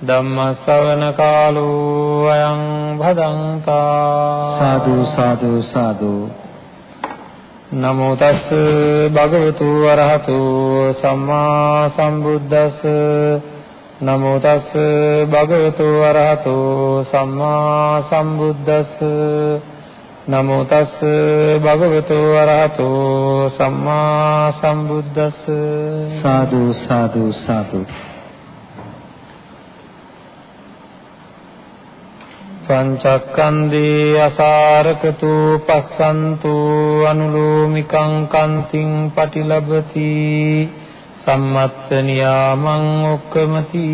ධම්මස්සවන කාලෝ අයං භදංතා සාදු සාදු සාදු. නමෝ තස් භගවතු වරහතු සම්මා සම්බුද්දස්ස. නමෝ තස් භගවතු වරහතු සම්මා සම්බුද්දස්ස. නමෝ තස් භගවතු වරහතු සම්මා සම්බුද්දස්ස. සාදු සාදු සාදු පංචක්කන්දේ අසාරකතු පස්සන්තු අනුලෝමිකං කන්තිං පටිලබති සම්මත්ත නියාමං ඔක්කමති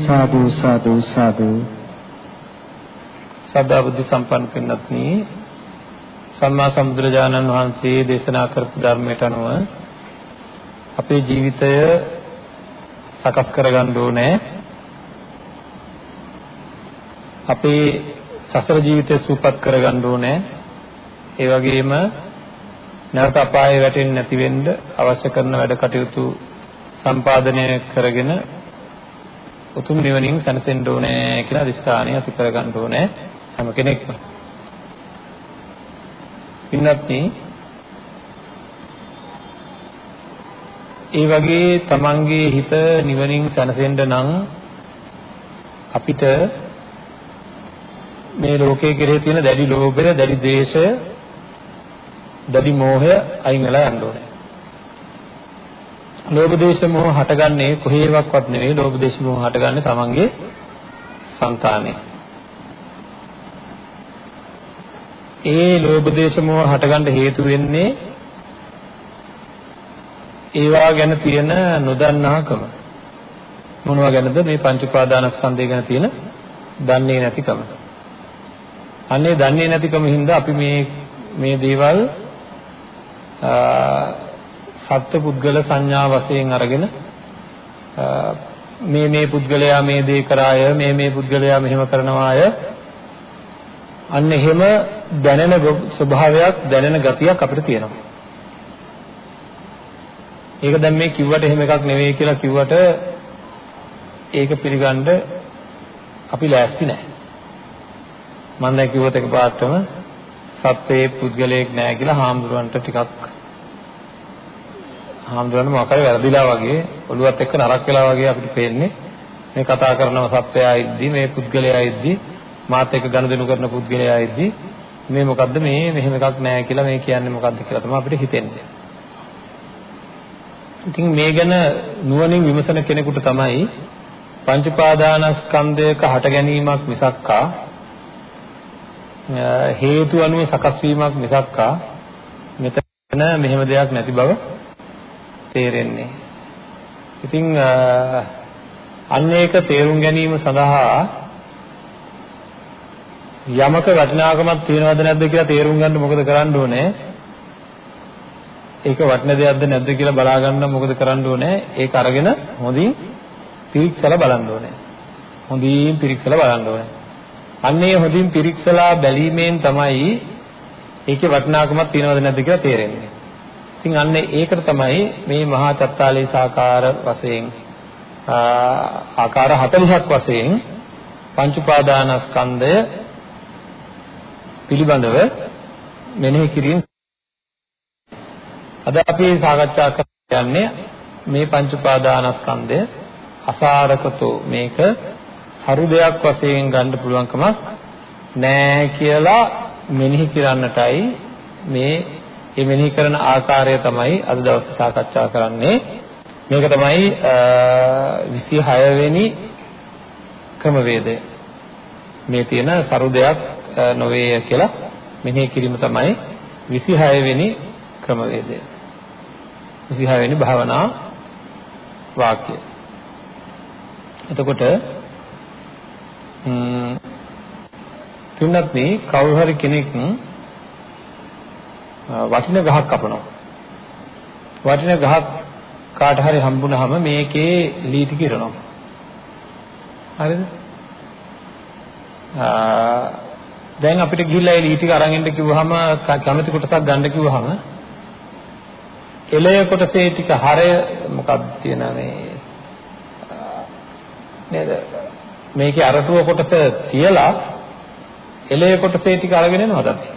සාදු සාදු සාදු. සදා බුද්ධ සම්පන්න පින්වත්නි සම්මා සම්බුදුරජාණන් වහන්සේ දේශනා කරපු ධර්මයට අනුව අපේ ජීවිතය සකස් කරගන්න ඕනේ අපේ සසර ජීවිතය සූපත් කරගන්න ඕනේ. ඒ වගේම නැවත අපායේ වැටෙන්නේ නැති වෙන්න අවශ්‍ය කරන වැඩ කටයුතු සම්පාදනය කරගෙන උතුම් නිවනින් සැනසෙන්න ඕනේ කියලා අදිස්ථානය ඇති කරගන්න ඕනේ හැම කෙනෙක්ම. පින්වත්නි ඒ වගේ තමන්ගේ හිත නිවනින් සැනසෙන්න නම් අපිට මේ ලෝකයේ කෙරෙහි තියෙන දැඩි ලෝභය, දැඩි ද්වේෂය, දැඩි මෝහය අයින් වෙලා යන්න ඕනේ. ලෝභ ද්වේෂ මෝහ හටගන්නේ කොහේවත් නෙවෙයි. ලෝභ ද්වේෂ මෝහ හටගන්නේ තමන්ගේ సంతානේ. ඒ ලෝභ ද්වේෂ මෝහ හටගන්න හේතු වෙන්නේ ඒවා ගැන තියෙන නොදන්නාකම. මොනවා ගැනද මේ පංච උපාදානස්කන්ධය ගැන තියෙන දන්නේ නැතිකම. අන්නේ දන්නේ නැතිකම හින්දා අපි මේ මේ දේවල් සත්ත්ව පුද්ගල සංඥා වශයෙන් අරගෙන මේ මේ පුද්ගලයා මේ දේ කරාය මේ මේ පුද්ගලයා මෙහෙම කරනවාය අන්න එහෙම දැනෙන ස්වභාවයක් දැනෙන ගතියක් අපිට තියෙනවා. ඒක දැන් මේ කිව්වට එහෙම එකක් නෙවෙයි කියලා කිව්වට ඒක පිළිගන්න අපි ලෑස්ති නැහැ. මම දැන් කිව්වොත් එකපාරටම සත්වයේ පුද්ගලයෙක් නැහැ කියලා හාමුදුරන්ට ටිකක් හාමුදුරන් මොකක්ද වැරදිලා වගේ ඔළුවත් එක්ක නරක් වෙලා වගේ අපිට පේන්නේ මේ කතා කරනව සත්වයා ඉද්දි මේ පුද්ගලයා ඉද්දි මාත් එක්ක ගනුදෙනු කරන පුද්ගලයා ඉද්දි මේ මොකද්ද මේ මෙහෙම එකක් නැහැ කියලා මේ කියන්නේ මොකද්ද කියලා තමයි අපිට හිතෙන්නේ. ඉතින් මේ ගැන නුවණින් විමසන කෙනෙකුට තමයි පංච පාදානස්කන්ධයක හට ගැනීමක් මිසක්කා හේතු අනුව සකස් වීමක් මිසක්කා මෙතන මෙහෙම දෙයක් නැති බව තේරෙන්නේ. ඉතින් අන්න ඒක තේරුම් ගැනීම සඳහා යමක වටිනාකමක් තියනවද නැද්ද කියලා තේරුම් ගන්න මොකද කරන්න ඕනේ? ඒක වටින දෙයක්ද නැද්ද කියලා බලා ගන්න මොකද කරන්න ඕනේ? ඒක අරගෙන හොඳින් පිරික්සලා බලන්න ඕනේ. හොඳින් පිරික්සලා බලන්න ඕනේ. අන්නේ හොඳින් පිරික්සලා බැලීමෙන් තමයි ඒකේ වටිනාකමක් තියෙනවද නැද්ද කියලා තේරෙන්නේ. ඉතින් අන්න ඒකට තමයි මේ මහා චත්තාලීසාකාර වශයෙන් ආකාර 40ක් වශයෙන් පංච උපාදානස්කන්ධය පිළිබඳව මෙනෙහි කිරීම අද අපි සාකච්ඡා කරන්නේ මේ පංච උපාදානස්කන්ධය අසාරකතෝ මේක සරු දෙයක් වශයෙන් ගන්න පුළුවන් කමක් නැහැ කියලා මෙනෙහි කරන්නටයි මේ මේ මෙනෙහි කරන ආකාරය තමයි අද දවසේ සාකච්ඡා කරන්නේ. මේක තමයි 26 වෙනි ක්‍රමවේදය. මේ තියෙන සරු දෙයක් නොවේ කියලා මෙනෙහි කිරීම තමයි 26 වෙනි ක්‍රමවේදය. 26 වෙනි භාවනා වාක්‍යය. එතකොට තුනත් මේ කවුරු හරි කෙනෙක් වටින ගහක් කපනවා. වටින ගහක් කාට හරි හම්බුනහම මේකේ ලී ටික ඉරනවා. හරිද? දැන් අපිට ගිහිල්ලා ඒ ලී ටික අරන් එන්න කිව්වහම කැමති කොටසක් ගන්න කිව්වහම එළය කොටසේ ටික හරය මොකක්ද කියන මේ නේද මේකේ අරටුව කොටස තියලා එළය කොටසේ ටික අරගෙන එනවද අපි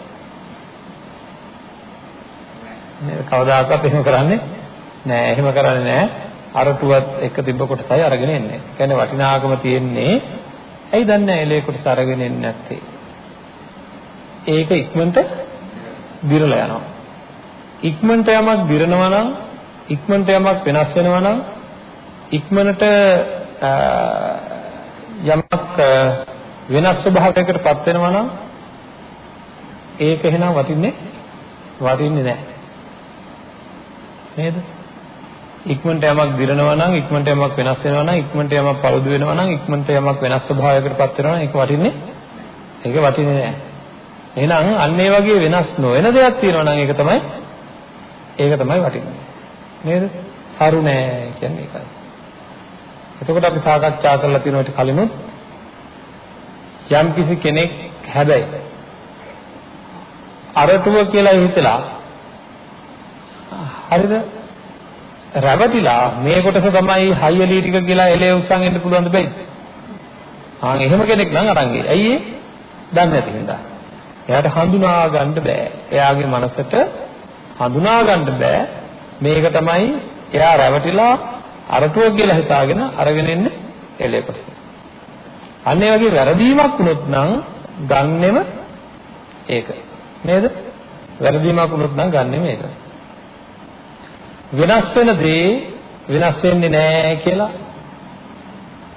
නේද කවදාකවත් එහෙම කරන්නේ නෑ එහෙම කරන්නේ නෑ අරටුවත් එක තිබ්බ කොටසයි අරගෙන එන්නේ. ඒ කියන්නේ වටිනාකම තියෙන්නේ ඇයි දන්නේ එළේ කොටස අරගෙන එන්නේ නැත්තේ? ඒක ඉක්මනට දිරලා යනවා. ඉක්මනට යමක් දිරනවා නම් ඉක්මනට යමක් වෙනස් වෙනවා නම් ඉක්මනට යමක් වෙනස් ස්වභාවයකට පත් වෙනවා නම් ඒක එහෙනම් වටින්නේ වටින්නේ නැහැ. නේද? ඉක්මනට යමක් දිරනවා නම් ඉක්මනට යමක් වෙනස් වෙනවා නම් ඉක්මනට යමක් පළුදු වෙනවා නම් ඉක්මනට යමක් වෙනස් ස්වභාවයකට පත් වෙනවා නම් ඒක වටින්නේ ඒක වටින්නේ නැහැ. එහෙනම් අන්න ඒ වගේ වෙනස් නොවන දෙයක් තියෙනවා නම් ඒක තමයි ඒක තමයි වටින්නේ. නේද? සරු නෑ කියන්නේ ඒකයි. එතකොට අපි සාකච්ඡා කරලා තියෙන විට කලිනුත් යම් කිසි කෙනෙක් හැබැයි අරටුව කියලා හිතලා හරිද රැවටිලා මේ කොටස තමයි හයියලී ටික කියලා එලේ උස්සන් එන්න පුළුවන් දෙයි. ආන් එහෙම කෙනෙක් නම් අරන් ගියේ. ඇයි ඒ? දන්නේ නැති හින්දා. එයාට හඳුනා ගන්න බෑ. එයාගේ මනසට හඳුනා ගන්න බෑ. මේක තමයි එයා රැවටිලා අරටුව කියලා හිතාගෙන අරගෙන ඉන්නේ එලේ කොටස. අන්න ඒ වගේ වැරදීමක් වුණොත් නම් ගන්නෙම ඒක. නේද? වැරදීමක් වුණොත් නම් ගන්නෙම ඒක. වෙනස් වෙන දේ වෙනස් වෙන්නේ නැහැ කියලා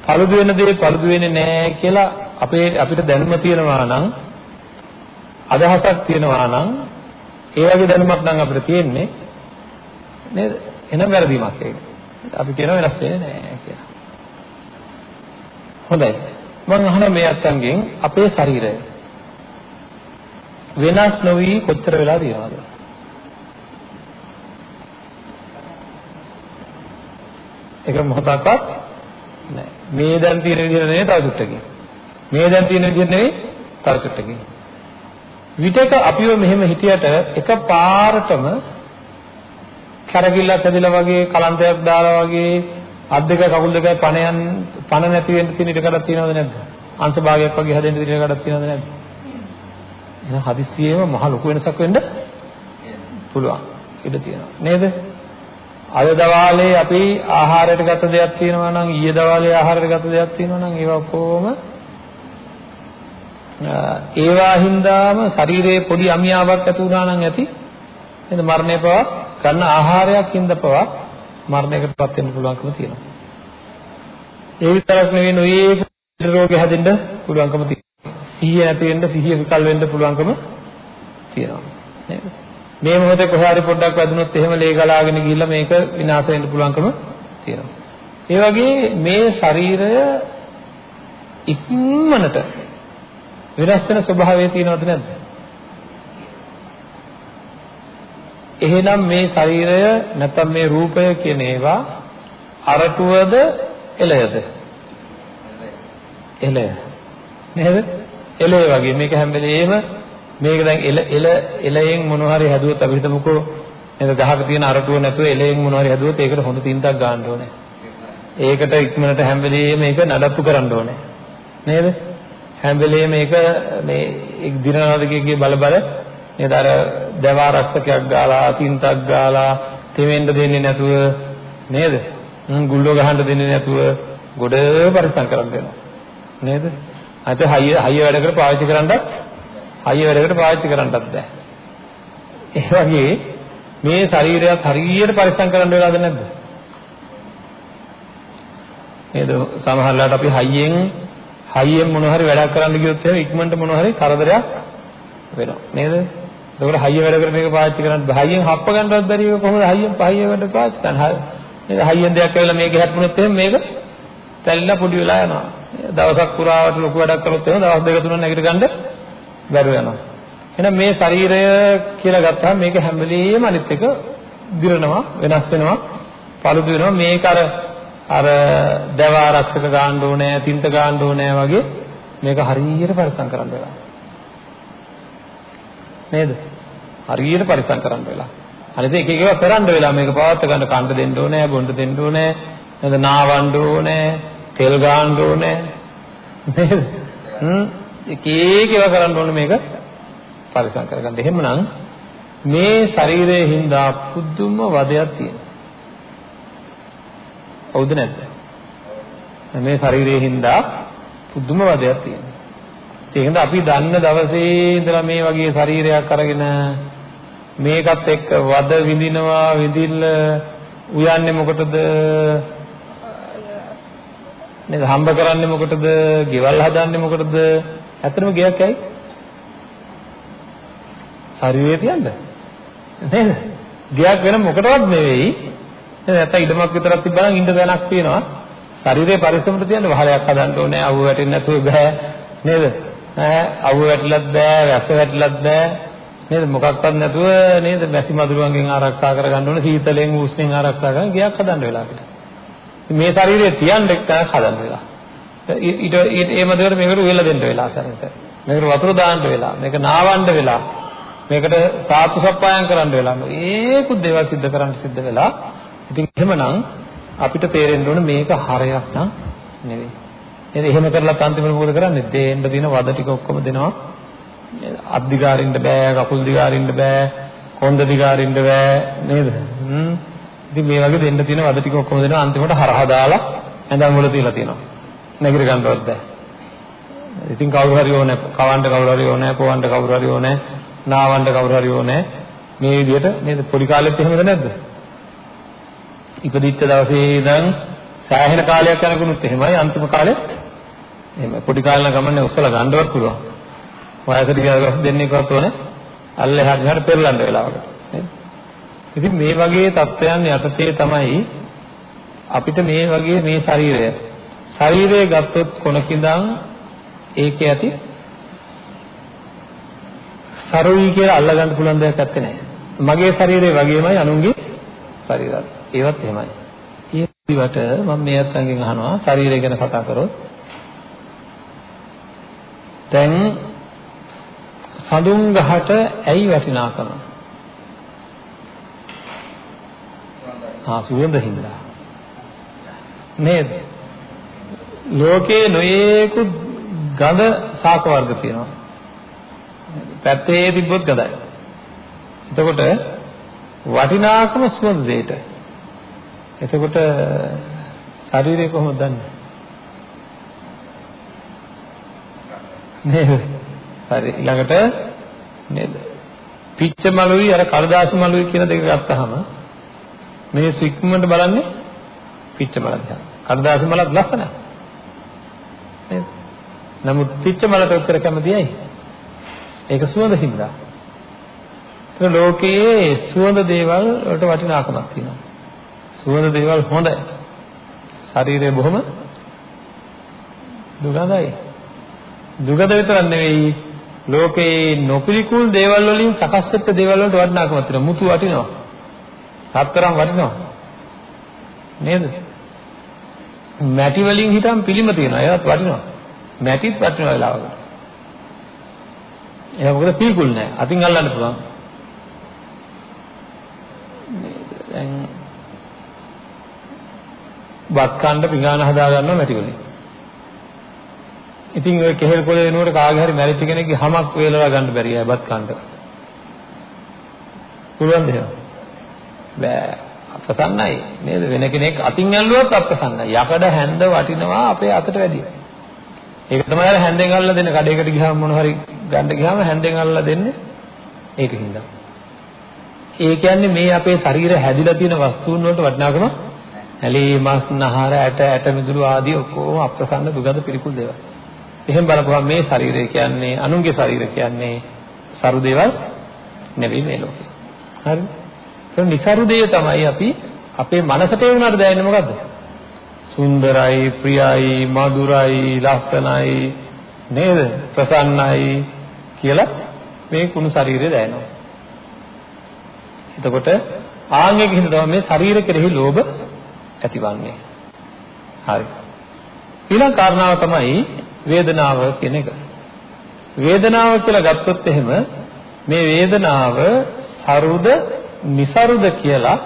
පළුදු වෙන දේ පළුදු වෙන්නේ නැහැ කියලා අපේ අපිට දැනුම තියෙනවා නම් අදහසක් තියෙනවා නම් ඒ වගේ දැනුමක් නම් අපිට තියෙන්නේ නේද එහෙනම් වැරදීමක් ඒක අපි කියනවා වෙනස් වෙන්නේ නැහැ කියලා හොඳයි මම අහන මේ අත්තන්ගෙන් අපේ ශරීරය වෙනස් නොවි කොච්චර වෙලා තියෙනවද එක මොහොතක්වත් නැහැ. මේ දැන් තියෙන විදිහට නෙවෙයි තව චුට්ටකින්. මේ දැන් තියෙන විදිහට නෙවෙයි තව චුට්ටකින්. විතක අපිව මෙහෙම හිටියට එක පාරටම කරගිල්ලක් ඇදලා වගේ කලන්තයක් දාලා වගේ අත් දෙක කකුල් දෙක පණ යන පණ නැති වෙන්න තියෙන ඉඩකඩක් තියෙනවද නැද්ද? අංශ භාගයක් වගේ හැදෙන්න තියෙන ඉඩකඩක් තියෙනවද නැද්ද? එහෙනම් හදිස්සියෙම මහ ලොකු වෙනසක් වෙන්න පුළුවන්. ඉඩ තියෙනවා. නේද? අද දවාලේ අපි ආහාරයට ගත දෙයක් තියෙනවා නම් ඊයේ දවාලේ ආහාරයට ගත දෙයක් තියෙනවා නම් ඒවා කොහොම ඒවා හින්දාම ශරීරයේ පොඩි අමියාවක් ඇති වුණා නම් ඇති නේද මරණය පවා ගන්න ආහාරයක් හින්දා පවා මරණයකටපත් වෙන්න පුළුවන්කම තියෙනවා ඒ විතරක් නෙවෙයි නොයේ රෝග හැදෙන්න පුළුවන්කම තියෙනවා සිහිය නැති වෙන්න සිහිය විකල් වෙන්න පුළුවන්කම තියෙනවා නේද මේ මොහොතේ කොහේ හරි පොඩ්ඩක් වැදුනොත් එහෙම ලේ ගලාගෙන ගිහිල්ලා මේක විනාශ වෙන්න පුළුවන්කම තියෙනවා. ඒ වගේ මේ ශරීරය ඉක්මනට වෙනස් වෙන ස්වභාවය තියෙනවද නැද්ද? එහෙනම් මේ ශරීරය නැත්නම් මේ රූපය කියන ඒවා අරටුවද එළයද? එළය. නේද? එළය වගේ මේක හැම වෙලේම මේක දැන් එල එල එලයෙන් මොනවා හරි හැදුවොත් අපි හිතමුකෝ නේද ගහක තියෙන අරටුව නැතුව එලයෙන් මොනවා හරි හැදුවොත් ඒකට හොඳ තින්තක් ගන්න ඕනේ. ඒකට ඉක්මනට හැම වෙලෙම මේක නඩත්තු කරන්න ඕනේ. නේද? හැම වෙලෙම මේක මේ දිනනාදකයේ බල බල නේද අර දවාරක්ෂකයක් ගාලා තින්තක් ගාලා තෙමෙන්න දෙන්නේ නැතුව නේද? ගුල්ලෝ ගහන්න දෙන්නේ නැතුව ගොඩ පරිස්සම් කරන්න වෙනවා. නේද? අත හයිය හයිය වැඩ කර පාවිච්චි කරන්නත් හයිය වැඩකට පාවිච්චි කරන්නත් බෑ. ඒ වගේ මේ ශරීරයත් හරියට පරිස්සම් කරන්න වෙලාද නැද්ද? නේද? සමහරවිට අපි හයියෙන් හයියෙන් මොන හරි වැඩක් කරන්න ගියොත් එහෙම ඉක්මනට මොන හරි කරදරයක් වෙනවා. නේද? ඒකට හයිය වැඩ කර මේක පාවිච්චි කරන්න හයියෙන් හප්ප ගන්නවත් බැරි එක කොහොමද හයියෙන් පහිය ගන්න පාවිච්චි කරන්නේ? නේද? හයියෙන් දෙයක් ඇවිල්ලා මේක හැප්පුණොත් එහෙම මේක තැලිලා පොඩි වෙලා යනවා. දවසක් පුරාවට ලොකු වැඩක් කරොත් එහෙම දවස් දෙක තුනක් නැගිට ගන්න බැරුව යනවා. එහෙනම් මේ ශරීරය කියලා ගත්තාම මේක හැම වෙලෙම අනිත් එක දිරනවා වෙනස් වෙනවා paludu වෙනවා මේක අර අර දව ආරක්ෂක ගන්න ඕනේ තින්ත ගන්න ඕනේ වගේ මේක හරියට පරිස්සම් කරන්න වෙලා නේද හරියට පරිස්සම් කරන්න වෙලා අනිත් එක එක ඒවා කරන්න වෙලා මේක පවත් ගන්න කන්න දෙන්න ඕනේ බොන්න දෙන්න ඕනේ නේද නාවන්න ඕනේ තෙල් ගන්න ඕනේ නේද හ්ම් එක එක ඒවා කරන්න ඕනේ මේක පරිස්සම් කරගන්න. එහෙමනම් මේ ශරීරයේ හින්දා පුදුම වදයක් තියෙනවා. හවුද නැද්ද? මේ ශරීරයේ හින්දා පුදුම වදයක් තියෙනවා. ඒකෙන්ද අපි දන්න දවසේ ඉඳලා මේ වගේ ශරීරයක් අරගෙන මේකත් එක්ක වද විඳිනවා විඳින්න උයන්නේ මොකටද? නේද? හම්බ කරන්නේ මොකටද? ගෙවල් හදන්නේ මොකටද? ඇත්තටම ගෙයක් ඇයි? ශරීරය තියන්න. නේද? ගෙයක් වෙන මොකටවත් නෙවෙයි. නේද? නැත්නම් ඉඩමක් විතරක් තිබ්බනම් ඉන්න තැනක් තියෙනවා. ශරීරයේ පරිස්සමට තියන්න වහලයක් හදන්න ඕනේ. අවුව වැටෙන්නේ නැතුව බෑ. නේද? ඈ අවුව වැටිලත් බෑ වැස්ස වැටිලත් බෑ. නේද? මොකක්වත් නැතුව නේද? මැසි මදුරුවන්ගෙන් ආරක්ෂා කරගන්න ඕනේ සීතලෙන් උෂ්ණෙන් ආරක්ෂා කරගෙන ගෙයක් හදන්න වෙලා අපිට. මේ ශරීරය තියන්න එක්කක් හදන්න වෙලා. ඊට ඒ මැදට මේකට උයලා දෙන්න වෙලා සරෙන්ට මේකට වතුර දාන්න වෙලා මේක නාවන්න වෙලා මේකට සාතු සප්පායම් කරන්න වෙලා ඒකුත් දේවල් සිද්ධ කරන්න සිද්ධ වෙලා ඉතින් එහෙමනම් අපිට තේරෙන්න ඕනේ මේක හරයක් නම් නෙවෙයි. නේද එහෙම කරලා අන්තිමට මොකද කරන්නේ? දෙන්න දින වද ටික ඔක්කොම දෙනවා. අත් දිගාරින්න බෑ කකුල් දිගාරින්න බෑ කොන්ද දිගාරින්න බෑ නේද? හ්ම්. ඉතින් මේ වගේ දෙන්න තියෙන වද ටික ඔක්කොම දෙනවා. අන්තිමට හරහා දාලා ඇඳන් වල තියලා තියෙනවා. නැගිර ගන්නවත් බෑ. ඉතින් කවුරු හරි ඕනේ කවන්න කවුරු හරි ඕනේ පොවන්න කවුරු හරි ඕනේ නාවන්න කවුරු හරි ඕනේ මේ විදිහට නේද? පොඩි කාලෙත් එහෙමද නැද්ද? ඉපදිච්ච දවසේ ඉඳන් සෑහෙන කාලයක් යනකුනුත් එහෙමයි. අන්තිම කාලෙත් එහෙම පොඩි කාලේ නම් ගමන්නේ උස්සලා ගන්නවත් පුළුවන් වයසට ගියා දෙන්නෙක්වත් ඕනේ අල්ල එහාට මෙහාට පෙරලන්න වෙලාවකට නේද ඉතින් මේ වගේ තත්ත්වයන් යටතේ තමයි අපිට මේ වගේ මේ ශරීරය ශරීරය ගත්තොත් කොනකින්දන් ඒකේ ඇති සරුයි කියලා අල්ලගන්න පුළුවන් දෙයක් නැත්තේ නෑ. මගේ ශරීරය වගේමයි අනුන්ගේ ශරීරات. ඒවත් එහෙමයි. ඒ පිළිවට මම මේ අත්ංගෙන් අහනවා ශරීරය ගැන කතා කරොත් දැන් සඳුන් ගහට ඇයි වටිනාකම? ආ සුවඳ හින්දා. නේද? ලෝකේ නොයේකුත් ගඳ ශාක වර්ග තියෙනවා. පැත්තේ තිබ්බොත් ගඳයි. එතකොට වටිනාකම සුවඳ දෙයට. එතකොට ශරීරය කොහොමද දන්නේ? නේද? හරි ඊළඟට නේද? පිච්ච මලුයි අර කලදාසි මලුයි කියන දෙක ගත්තාම මේ සික්මන්ට බලන්නේ පිච්ච මල දිහා. කලදාසි මලත් ලස්සනයි. නේද? නමුත් පිච්ච මලට උත්තර කැමති ඇයි? ඒක සුවඳ හින්දා. ඒක ලෝකයේ සුවඳ දේවල් වලට වටිනාකමක් තියෙනවා. සුවඳ දේවල් හොඳයි. ශරීරය බොහොම දුගඳයි. දුගඳ විතරක් නෙවෙයි ලෝකේ නොපිළිකුල් දේවල් වලින් සකස් වෙච්ච දේවල් වලට වටිනාකමක් තියෙනවා. මුතු වටිනවා. හතරම් වටිනවා. නේද? මැටි වලින් හිටම් පිළිම තියෙනවා. ඒවත් වටිනවා. මැටිත් වටිනවා වෙලාවකට. ඒක මොකද පිළිකුල් නෑ. අතින් අල්ලන්න පුළුවන්. දැන් බත් කන්න පිඟාන හදා ගන්නවා මැටි වලින්. ඉතින් ඔය කෙහෙල් කොළ වෙනුවට කාගේ හරි මැරිච්ච කෙනෙක්ගේ හමක් වේලලා ගන්න බැරි අය බත් කන්න. පුළුවන්ද එහෙම? බෑ. අප්‍රසන්නයි නේද? වෙන කෙනෙක් අතින් ඇල්ලුවත් අප්‍රසන්නයි. යකඩ හැන්ද වටිනවා අපේ අතට වැඩිය. ඒක තමයි අර හැන්දෙන් අල්ලලා දෙන්න කඩේකට ගියාම මොන හරි ගන්න ගියාම හැන්දෙන් අල්ලලා දෙන්නේ ඒකින්ද. ඒ කියන්නේ මේ අපේ ශරීර හැදිලා තියෙන වස්තුන් වලට වටිනාකම ඇලී මස් නහර ඇට ඇට මිදුළු ආදී ඔක්කොම අප්‍රසන්න දුගඳ පිළිකුල් දේවල්. එහෙන් බලපුවම මේ ශරීරය කියන්නේ අනුන්ගේ ශරීර කියන්නේ සරු දේවල් නෙවෙයි මේ ලෝකේ. හරි? ඒක නිසරු දේ තමයි අපි අපේ මනසට ඒ වුණාට දැනෙන්නේ මොකද්ද? සුන්දරයි, ප්‍රියයි, මధుරයි, ලස්සනයි, නේද? ප්‍රසන්නයි කියලා මේ කුණු ශරීරය දැනෙනවා. එතකොට ආන්‍යක හින්දා තමයි මේ ශරීර කෙරෙහි ලෝභ ඇතිවන්නේ. හරි. ඊළඟ කාරණාව තමයි වේදනාව කියන එක. වේදනාව කියලා ගත්තොත් එහෙම මේ වේදනාව සරුද નિසරුද කියලා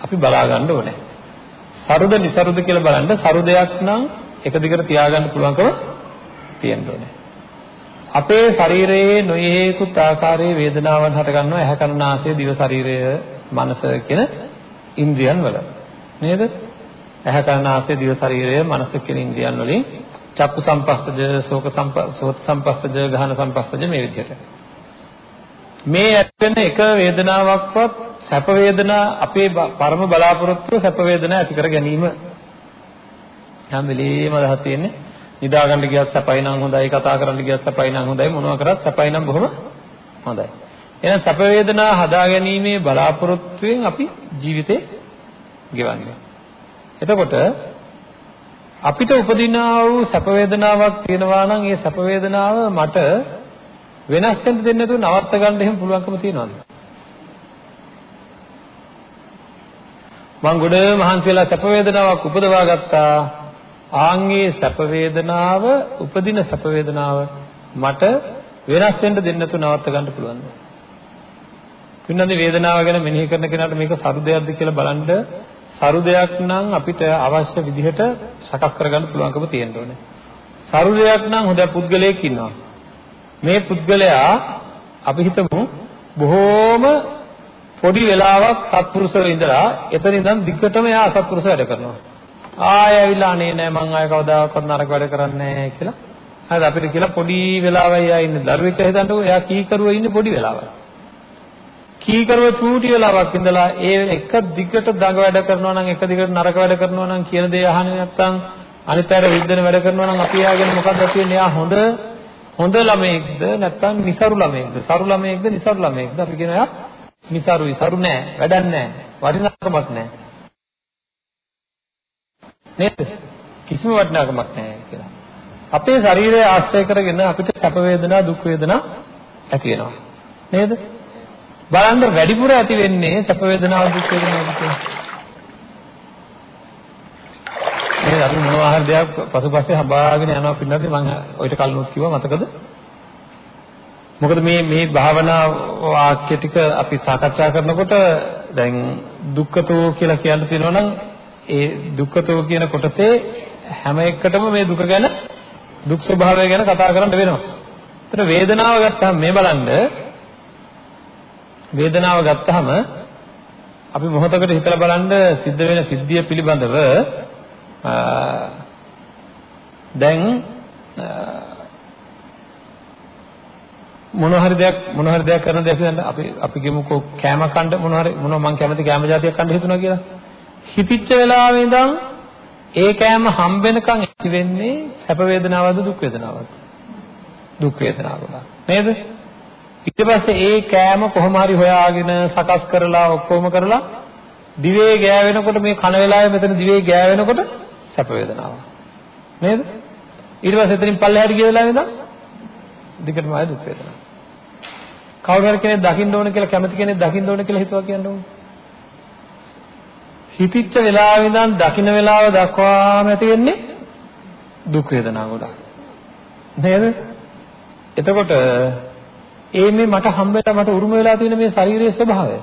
අපි බලා ගන්න ඕනේ. සරුද નિසරුද කියලා බලන්න සරුදයක් නම් එක දිගට තියාගන්න පුළුවන්කම තියෙන්න ඕනේ. අපේ ශරීරයේ නොයේකුත් ආකාරයේ වේදනාවන් හට ගන්නවා ඇහැ කන නාසය දිව ශරීරය මනස කියන ඉන්ද්‍රියන් වල නේද? ඇහැ කන නාසය දිව ශරීරය මනස කියන ඉන්ද්‍රියන් වලින් චක්කු සම්පස්සජ සෝක සෝත සම්පස්සජ ගහන සම්පස්සජ මේ විදිහට. මේ ඇතිවෙන එක වේදනාවක්වත් සැප වේදනා අපේ පරම බලාපොරොත්තුව සැප වේදනා ඇති කර ගැනීම. හැම වෙලෙම අදහස් තියෙන්නේ නිදා ගන්න ගියත් සැපයි නම් හොඳයි කතා කරන්න ගියත් සැපයි නම් හොඳයි මොනවා කරත් සැපයි නම් බොහොම හොඳයි. එහෙනම් සැප වේදනා හදා ගැනීමේ බලාපොරොත්තුවෙන් අපි ජීවිතේ ගෙවන්නේ. එතකොට අපිට උපදිනා වූ සැප වේදනාවක් තියෙනවා නම් ඒ සැප වේදනාව මට වෙනස් වෙන්න දෙන්නේ නැතුව නවත්ත ගන්න එහෙම පුළුවන්කම තියනවාද? මං ගොඩ මහන්සි වෙලා සැප වේදනාවක් උපදවා ගත්තා. ආන්ගේ සැප වේදනාව උපදින සැප වේදනාව මට වෙනස් වෙන්න දෙන්නේ නැතුව නවත්ත ගන්න පුළුවන්ද? පින්නන්දි වේදනාව ගැන මෙනෙහි කරන කෙනාට මේක සරුදයක්ද කියලා බලන්න සරු දෙයක් නම් අපිට අවශ්‍ය විදිහට සකස් කරගන්න පුළුවන්කම තියෙන්න ඕනේ. සරු දෙයක් නම් හොඳ පුද්ගලයෙක් ඉන්නවා. මේ පුද්ගලයා අපි හිතමු බොහෝම පොඩි වෙලාවක් සත්පුරුෂව ඉඳලා එතන ඉඳන් දිගටම එයා අසත්පුරුෂ වැඩ කරනවා. ආයෙ ඇවිල්ලා අනේ නෑ මං ආයෙ කවදාකවත් නරක වැඩ කරන්නේ නෑ කියලා. හරිද අපිට කියලා පොඩි වෙලාවයි එයා ඉන්නේ දරුවෙක් හිතන්නකෝ එයා කීකරුව ඉන්නේ පොඩි වෙලාවක්. කීකරුව චූටි වෙලාවක් ඉඳලා ඒ එක දිගට දඟ වැඩ කරනවා නම් එක දිගට නරක වැඩ කරනවා නම් කියන දේ අහන්නේ නැත්නම් අනිත් අයට විද්දන වැඩ කරනවා නම් අපි යාගෙන මොකක්ද කියන්නේ? යා හොඳ හොඳ ළමයෙක්ද නැත්නම් નિසරු ළමයෙක්ද? සරු ළමයෙක්ද નિසරු ළමයෙක්ද? අපි කියන යා નિසරුයි සරු නෑ, වැඩක් නෑ, වටිනාකමක් නෑ. නේද? කිසිම වටිනාකමක් නෑ කියලා. අපේ ශරීරය ආශ්‍රය කරගෙන අපිට සැප වේදනා, දුක් වේදනා ඇති වෙනවා. නේද? බලන්න වැඩිපුර ඇති වෙන්නේ සැප වේදනාව දුක් වේදනාව කියන්නේ. මේ අපි මොනවා හරි දෙයක් පසුපස්සේ හඹාගෙන යනවා පින්නත් මම ඔයිට කලිනුත් කිව්වා මතකද? මොකද මේ මේ භාවනා වාක්‍ය ටික අපි සාකච්ඡා කරනකොට දැන් දුක්ඛතෝ කියලා කියන්න තියෙනවා නම් ඒ දුක්ඛතෝ කියන කොටසේ හැම එකටම මේ දුක ගැන දුක් ස්වභාවය ගැන කතා කරන්න වෙනවා. ඒතර වේදනාව ගත්තාම මේ බලන්න වේදනාව ගත්තාම අපි මොහොතකට හිතලා බලන්න සිද්ධ වෙන සිද්ධිය පිළිබඳව දැන් මොන හරි දෙයක් මොන හරි දෙයක් කරන දෙයක් දැන් අපි අපි කියමුකෝ කෑම කන්න මොන හරි මොනවා මං කැමති කෑම જાතියක් කන්න හිතුණා කියලා. හිතිච්ච වෙලාවෙ ඉඳන් ඒ කෑම හම්බෙනකන් ඇති වෙන්නේ සැප වේදනාවද දුක් වේදනාවද දුක් වේදනාවද නේද? ඊට පස්සේ ඒ කෑම කොහොම හරි හොයාගෙන සකස් කරලා ඔක්කොම කරලා දිවේ ගෑවෙනකොට මේ කන වෙලාවේ මෙතන දිවේ ගෑවෙනකොට සැප වේදනාවක් නේද? ඊට පස්සේ එතනින් පල්ලෙහාට ගිය වෙලාවේ ඉඳන් දිගටම ආය දුක් වේදනාවක් කවුරු හරි කෙනෙක් දකින්න ඕන කියලා කැමති කෙනෙක් දකින්න ඕන කියලා හිතුවා කියන්න ඕන. හිතිච්ච වෙලාවේ ඉඳන් දකින්න වෙලාව දක්වාම ඇති වෙන්නේ දුක් වේදනාව ගොඩක්. නේද? එතකොට ඒ මේ මට හම්බෙලා මට උරුම වෙලා තියෙන මේ ශාරීරික ස්වභාවය.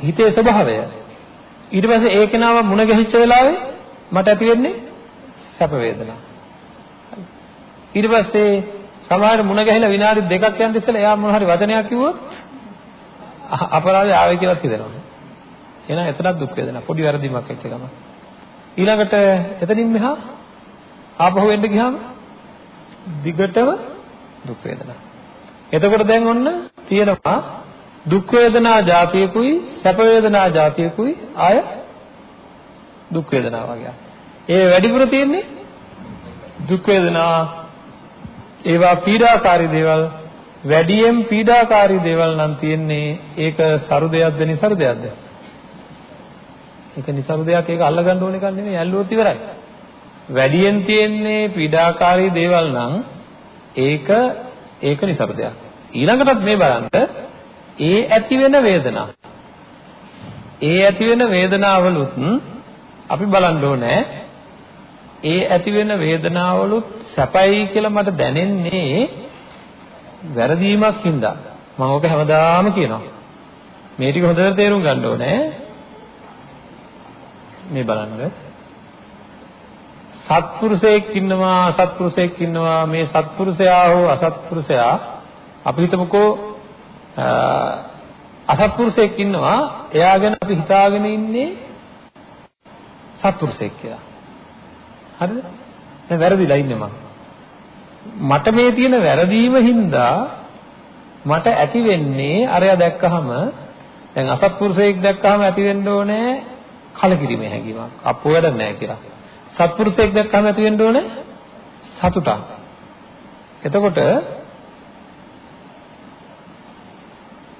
හිතේ ස්වභාවය. ඊට පස්සේ ඒ කෙනාව මුණ ගැහිච්ච වෙලාවේ මට ඇති වෙන්නේ සැප වේදනා. ඊට පස්සේ සමහර මුණ ගැහිලා විනාඩි දෙකක් යන ඉස්සෙල්ලා එයා මොන හරි වචනයක් කිව්වොත් අපරාධය ආවේ කියලා හිතෙනවා. එහෙනම් එතනත් දුක් වේදනා පොඩි වැරදීමක් වෙච්ච ගමන්. ඊළඟට එතනින් මෙහා ආපහු එන්න ගියාම දිගටම දුක් වේදනා. එතකොට දැන් ඔන්න තියෙනවා දුක් වේදනා જાතියකුයි සැප වේදනා જાතියකුයි ආය දුක් වේදනා වගේ. ඒ වැඩිපුර තියෙන්නේ දුක් වේදනා ඒවා පීඩාකාරී දේවල් වැඩියෙන් පීඩාකාරී දේවල් නම් තියෙන්නේ ඒක සරු දෙයක්ද නිසරු දෙයක්ද? ඒක නිසරු දෙයක් ඒක අල්ලගන්න ඕන එකක් නෙමෙයි ඇල්ලුවොත් ඉවරයි. වැඩියෙන් තියෙන්නේ පීඩාකාරී දේවල් නම් ඒක ඒක නිසරු දෙයක්. ඊළඟටත් මේ බලන්න ඒ ඇති වෙන වේදනා. ඒ ඇති වෙන වේදනාවලුත් අපි බලන්න ඕනේ ඒ ඇති වෙන වේදනාවලුත් සැපයි කියලා මට දැනෙන්නේ වැරදීමක් හින්දා. මම ඔක හැමදාම කියනවා. මේ ටික හොඳට තේරුම් ගන්න ඕනේ. මේ බලන්න. සත්පුරුෂයෙක් ඉන්නවා අසත්පුරුෂයෙක් ඉන්නවා මේ සත්පුරුෂයා හෝ අසත්පුරුෂයා අපි හිතමුකෝ අසත්පුරුෂයෙක් ඉන්නවා එයා ගැන අපි හිතාගෙන ඉන්නේ සත්පුරුෂයෙක් කියලා. හරිද? දැන් වැරදිලා ඉන්නේ මම. මට මේ තියෙන වැරදීම හින්දා මට ඇති වෙන්නේ අරයා දැක්කහම දැන් අසත්පුරුෂයෙක් දැක්කහම ඇති වෙන්න ඕනේ කලකිරීමේ හැඟීමක්. අපෝ වැඩක් නැහැ කියලා. සත්පුරුෂයෙක් දැක්කහම ඇති වෙන්න ඕනේ සතුටක්. එතකොට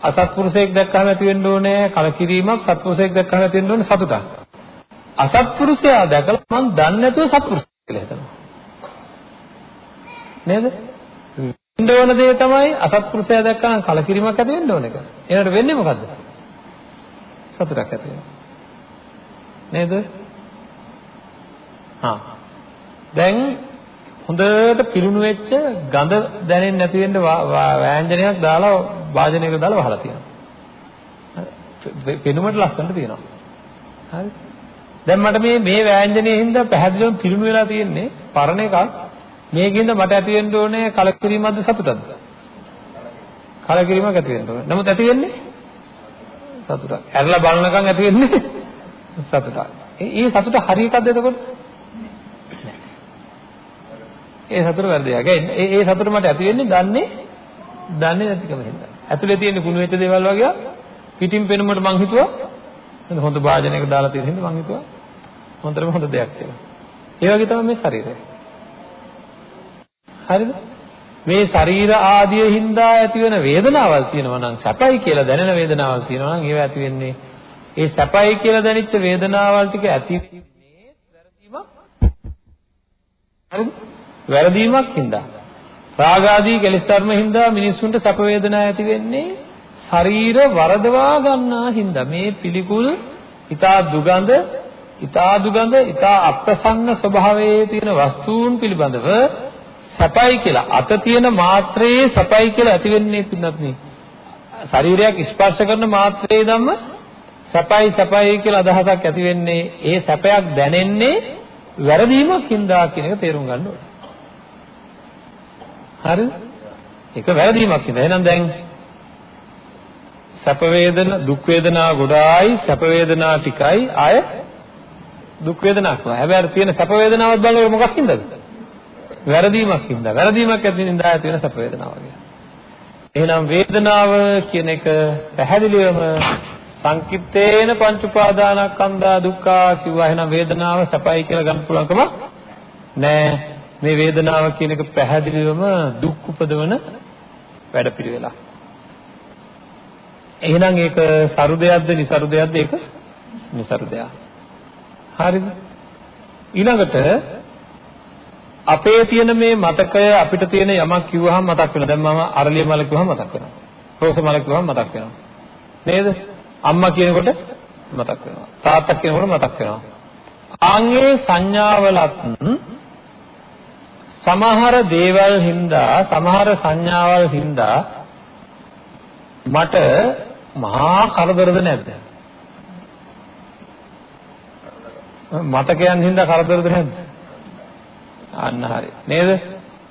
අසත්පුරුෂයෙක් දැක්කහම ඇති වෙන්න ඕනේ කලකිරීමක් සත්පුරුෂයෙක් දැක්කහම ඇති වෙන්න ඕනේ සතුටක්. අසත්පුරුෂයා දැකලා මං දන්නේ නැතුව සත්පුරුෂ කියලා හිතනවා. නේද? වෙන්න ඕන දේ තමයි අසත්පුරුෂයා දැක්කම කලකිරීමක් ඇති වෙන්න ඕන එක. ඒකට වෙන්නේ මොකද්ද? සතුටක් ඇති වෙනවා. නේද? හා. දැන් හොඳට පිරුණු වෙච්ච ගඳ දැනෙන්නේ නැති වෙන්න වෑංජනයක් දාලා වාදනයකට දාලා වහලා තියෙනවා. පෙනුමට ලස්සනට තියෙනවා. හරි. දැන් මට මේ මේ වෑංජනයේ හින්දා පැහැදිලිවම පිරුණු වෙලා තියෙන්නේ පරණ එකක්. මේකෙන්ද මට ඇති වෙන්න ඕනේ කලකිරීමක්ද සතුටක්ද? කලකිරීමක් ඇති වෙන්න ඕනේ. නමුත් ඇති වෙන්නේ සතුටක්. ඇරලා බලනකම් ඇති වෙන්නේ සතුටක්. ඒ සතුට හරි එකක්ද එතකොට? ඒ සතුට වැරදියක්. ඒ ඒ සතුට මට ඇති වෙන්නේ දන්නේ දන්නේ නැතිකම හින්දා. ඇතුලේ තියෙන කුණු වෙච්ච දේවල් වගේ පිටින් පෙනුමට මං හිතුවා හොඳ වාදනයක දාලා තියෙන හින්දා මං හිතුවා හොඳටම හොඳ දෙයක් කියලා. ඒ වගේ තමයි මේ ශරීරය. හරිද? මේ ශරීර ආදිය හින්දා ඇතිවන වේදනාවල් තියෙනවා නම් සැපයි කියලා දැනෙන වේදනාවල් තියෙනවා නම් ඒව ඇති වෙන්නේ ඒ සැපයි කියලා දැනෙච්ච වේදනාවල් ටික ඇති වෙන්නේ වැරදීමක් හරිද? වැරදීමක් හින්දා. රාග ආදී කෙලෙස් ධර්ම හින්දා මිනිස්සුන්ට සැප වේදනා ඇති වෙන්නේ ශරීර වරදවා ගන්නා හින්දා. මේ පිළිකුල් ඊතා දුගඳ ඊතා දුගඳ ඊතා අප්‍රසන්න ස්වභාවයේ තියෙන වස්තුන් පිළිබඳව සැපයි කියලා අත තියෙන මාත්‍රයේ සැපයි කියලා ඇති වෙන්නේ පින්නත් නේ. ශරීරයක් ස්පර්ශ කරන මාත්‍රයේ ධම්ම සැපයි සැපයි කියලා අදහසක් ඇති වෙන්නේ. ඒ සැපයක් දැනෙන්නේ වැරදීමක් හින්දා කියන එක තේරුම් ගන්න ඕනේ. හරිද ඒක වැරදීමක් හින්දා එහෙනම් දැන් සැප වේදන දුක් වේදනා ගොඩායි සැප වේදනා ටිකයි ආය දුක් වේදනාවක් නෑ. හැබැයි තියෙන සැප වේදනාවක් බලනකොට මොකක් හින්දාද? වැරදීමක් හින්දා. වැරදීමක් ඇති නිසා ආය තියෙන සැප වේදනාව වගේ. එහෙනම් වේදනාව කියන එක පැහැදිලිවම සංකිට්ඨේන පංච උපාදානස්කන්ධා දුක්ඛා කිව්වා. එහෙනම් වේදනාව සැපයි කියලා ගන්න පුළුවන්කම නෑ. මේ වේදනාව කියන එක පැහැදිලිවම දුක් උපදවන වැඩපිළිවෙලක්. එහෙනම් ඒක සරු දෙයක්ද නිසරු දෙයක්ද ඒක නිසරු දෙයක්. හරිද? ඊළඟට අපේ තියෙන මේ මතකය අපිට තියෙන යමක් කිව්වහම මතක් වෙනවා. දැන් මම අරලිය මල කිව්වහම මතක් වෙනවා. රෝස මල කිව්වහම මතක් වෙනවා. නේද? අම්මා කියනකොට මතක් වෙනවා. තාත්තා කියනකොට මතක් වෙනවා. ආන්ගේ සංඥාවලත් සමහර දේවල් හින්දා සමහර සංඥාවල් හින්දා මට මහා කරදරද නැද්ද? මතකයන් හින්දා කරදරද නැද්ද? අන්න හරි. නේද?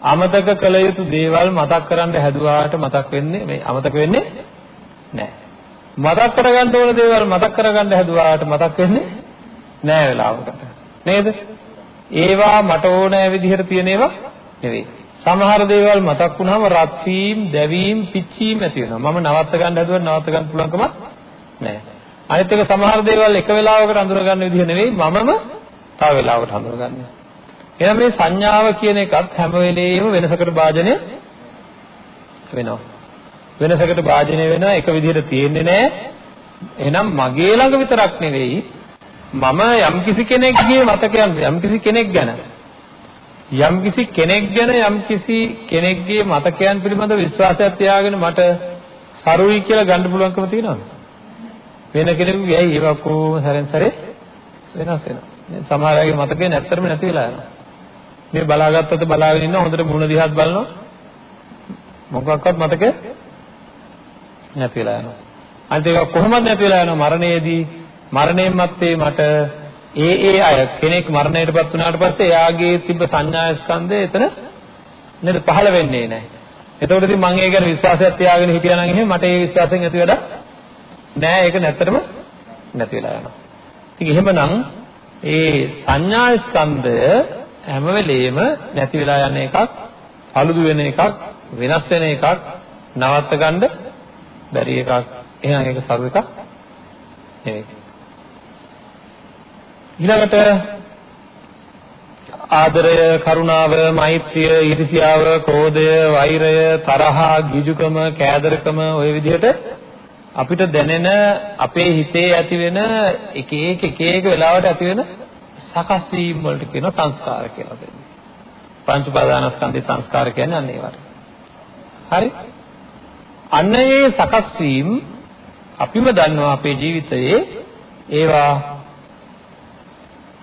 අමතක කළ යුතු දේවල් මතක් කරන්න හැදුවාට මතක් වෙන්නේ මේ අමතක වෙන්නේ නැහැ. මතක් කරගන්න ඕන දේවල් මතක් කරගන්න හැදුවාට මතක් වෙන්නේ නැහැ වෙලාවකට. නේද? ඒවා මට ඕනෑ විදිහට තියෙන ඒවා නෙවෙයි. සමහර දේවල් මතක් වුණාම රත් වීම, දැවීම, පිච්චීම ඇති වෙනවා. මම නවත්ත ගන්න හදුවා නවත්ත ගන්න පුළුවන්කම නැහැ. අනිත් එක සමහර දේවල් එක වෙලාවකට අඳුර ගන්න විදිහ නෙවෙයි මමම තව වෙලාවකට හඳුනගන්නේ. එහෙනම් මේ සංඥාව කියන එකත් හැම වෙලේම වෙනසකට භාජනය වෙනවා. වෙනසකට භාජනය වෙනවා එක විදිහට තියෙන්නේ නැහැ. එහෙනම් මගේ ළඟ විතරක් නෙවෙයි මම යම්කිසි කෙනෙක්ගේ මතකයන් යම්කිසි කෙනෙක් ගැන යම්කිසි කෙනෙක් ගැන යම්කිසි කෙනෙක්ගේ මතකයන් පිළිබඳ විශ්වාසයක් තියාගෙන මට සරුයි කියලා ගන්න පුළුවන්කම තියෙනවද? වෙන කෙනෙකුගේ ඇයි ඒක කොහොම සැරෙන් සැරේ වෙනස් වෙනවා. සමහර අයගේ මතකේ නැත්තරම නැති වෙලා යනවා. මේ බලාගත්තත් බලාගෙන ඉන්න හොඳට මුණ දිහාත් බලනවා. මොකක්වත් මතක නැති වෙලා යනවා. අනිත් ඒක කොහොමද නැති වෙලා යනවා මරණයේදී මරණයෙන් මත්තේ මට ඒ ඒ අය කෙනෙක් මරණයටපත් වුණාට පස්සේ එයාගේ තිබ්බ සංඥා ස්කන්ධය එතන නේද පහළ වෙන්නේ නැහැ. එතකොට ඉතින් මම ඒ ගැන විශ්වාසයක් තියාගෙන හිටියා නම් එහෙම මට ඒ විශ්වාසයෙන් ඇති වැඩක් නෑ ඒක නැත්තටම නැති වෙලා යනවා. ඉතින් එහෙමනම් ඒ සංඥා ස්කන්ධය හැම වෙලෙම නැති වෙලා යන එකක්, අලුදු වෙන එකක්, වෙනස් වෙන එකක්, නවත්ත ගන්න බැරි එකක්. එහෙනම් ඒක සරු එකක් නෙවෙයි. ඊළඟට ආදරය, කරුණාව, මෛත්‍රිය, ඊර්ෂ්‍යාව, ක්‍රෝධය, වෛරය, තරහ, ගිජුකම, කෑදරකම ඔය විදිහට අපිට දැනෙන අපේ හිතේ ඇති වෙන එක එක එක එක වෙලාවට ඇති වෙන සකස් වීම වලට කියන සංස්කාර කියලා දෙන්නේ. පංච උපාදානස්කන්ධේ සංස්කාර කියන්නේ අන්න ඒවට. හරි? අන්න ඒ සකස් වීම අපිම දන්නවා අපේ ජීවිතයේ ඒවා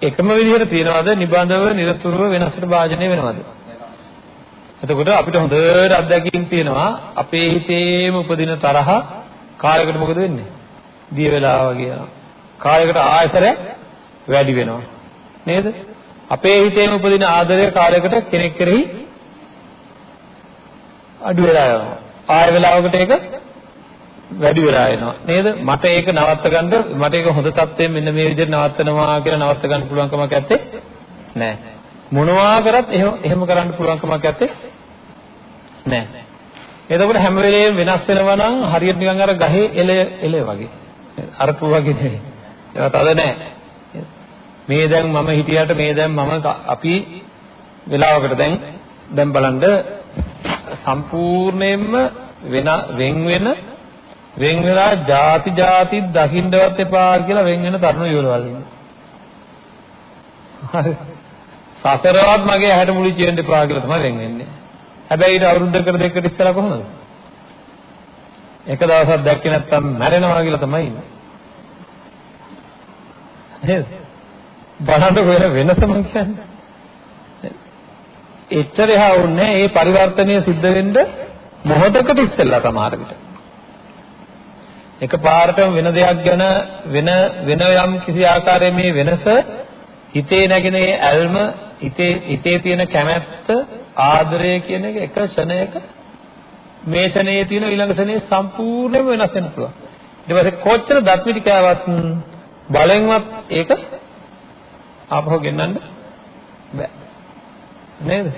එකම විදිහට තියනවාද නිබඳව නිරතුරුව වෙනසට භාජනය වෙනවද? එතකොට අපිට හොඳට අත්දැකීම් තියෙනවා අපේ හිතේම උපදින තරහ කාලයකට මොකද වෙන්නේ? දිය වෙලා වගේ යනවා. කාලයකට ආයතරය වැඩි වෙනවා. නේද? අපේ හිතේම උපදින ආදරය කාලයකට කෙනෙක් කෙරෙහි අඩු වෙලා යනවා. ආය වෙලාවකට ඒක වැඩි වෙලා එනවා. නේද? මට ඒක නවත්ත ගන්න මට ඒක හොඳ තත්ත්වයෙන් මෙන්න මේ විදිහට නවත්තනවා කියලා නවත්ත ගන්න පුළුවන් කමක් නැත්තේ නෑ මොනවා කරත් එහෙම එහෙම කරන්න පුළුවන් කමක් නැත්තේ නෑ එතකොට හැම වෙලේම වෙනස් වෙනවා නම් හරියට නිකන් අර ගහේ එළ එළ වගේ. අරපු වගේ නෙවෙයි. ඒවා තද නෑ මේ දැන් මම හිටියට මේ දැන් මම අපි වෙලාවකට දැන් දැන් බලන්න සම්පූර්ණයෙන්ම වෙන වෙන් වෙන වෙන් වෙලා ಜಾති ಜಾති දකින්නවත් එපා කියලා වෙන් වෙන තරුණ යෝලවල් ඉන්නවා. හරි. සසරවත් මගේ ඇහැට මුලි චෙන්න එපා කියලා තමයි වෙන් වෙන්නේ. හැබැයි ඊට අවුරුද්දකට දෙකකට ඉස්සලා කොහොමද? එක දවසක් දැක්කේ නැත්තම් මැරෙනවා කියලා තමයි ඉන්නේ. නේද? බලන්න වෙන වෙනස මං කියන්නේ. එච්චර එහා වුණේ මේ පරිවර්තනය සිද්ධ වෙන්න මොහොතකට ඉස්සෙල්ලා සමහර විට. එකපාරටම වෙන දෙයක් ගැන වෙන වෙන යම් කිසි ආකාරයේ මේ වෙනස හිතේ නැගෙන ඇල්ම හිතේ හිතේ තියෙන කැමැත්ත ආදරය කියන එක එක ෂණයක මේ ෂණයේ තියෙන ඊළඟ ෂණයේ සම්පූර්ණයෙන්ම වෙනස් වෙන්න පුළුවන්. ඊට පස්සේ කොච්චර දත්මිටි කෑවත් බලෙන්වත් ඒක ආපහු ගෙන්නන්න බෑ. නේද?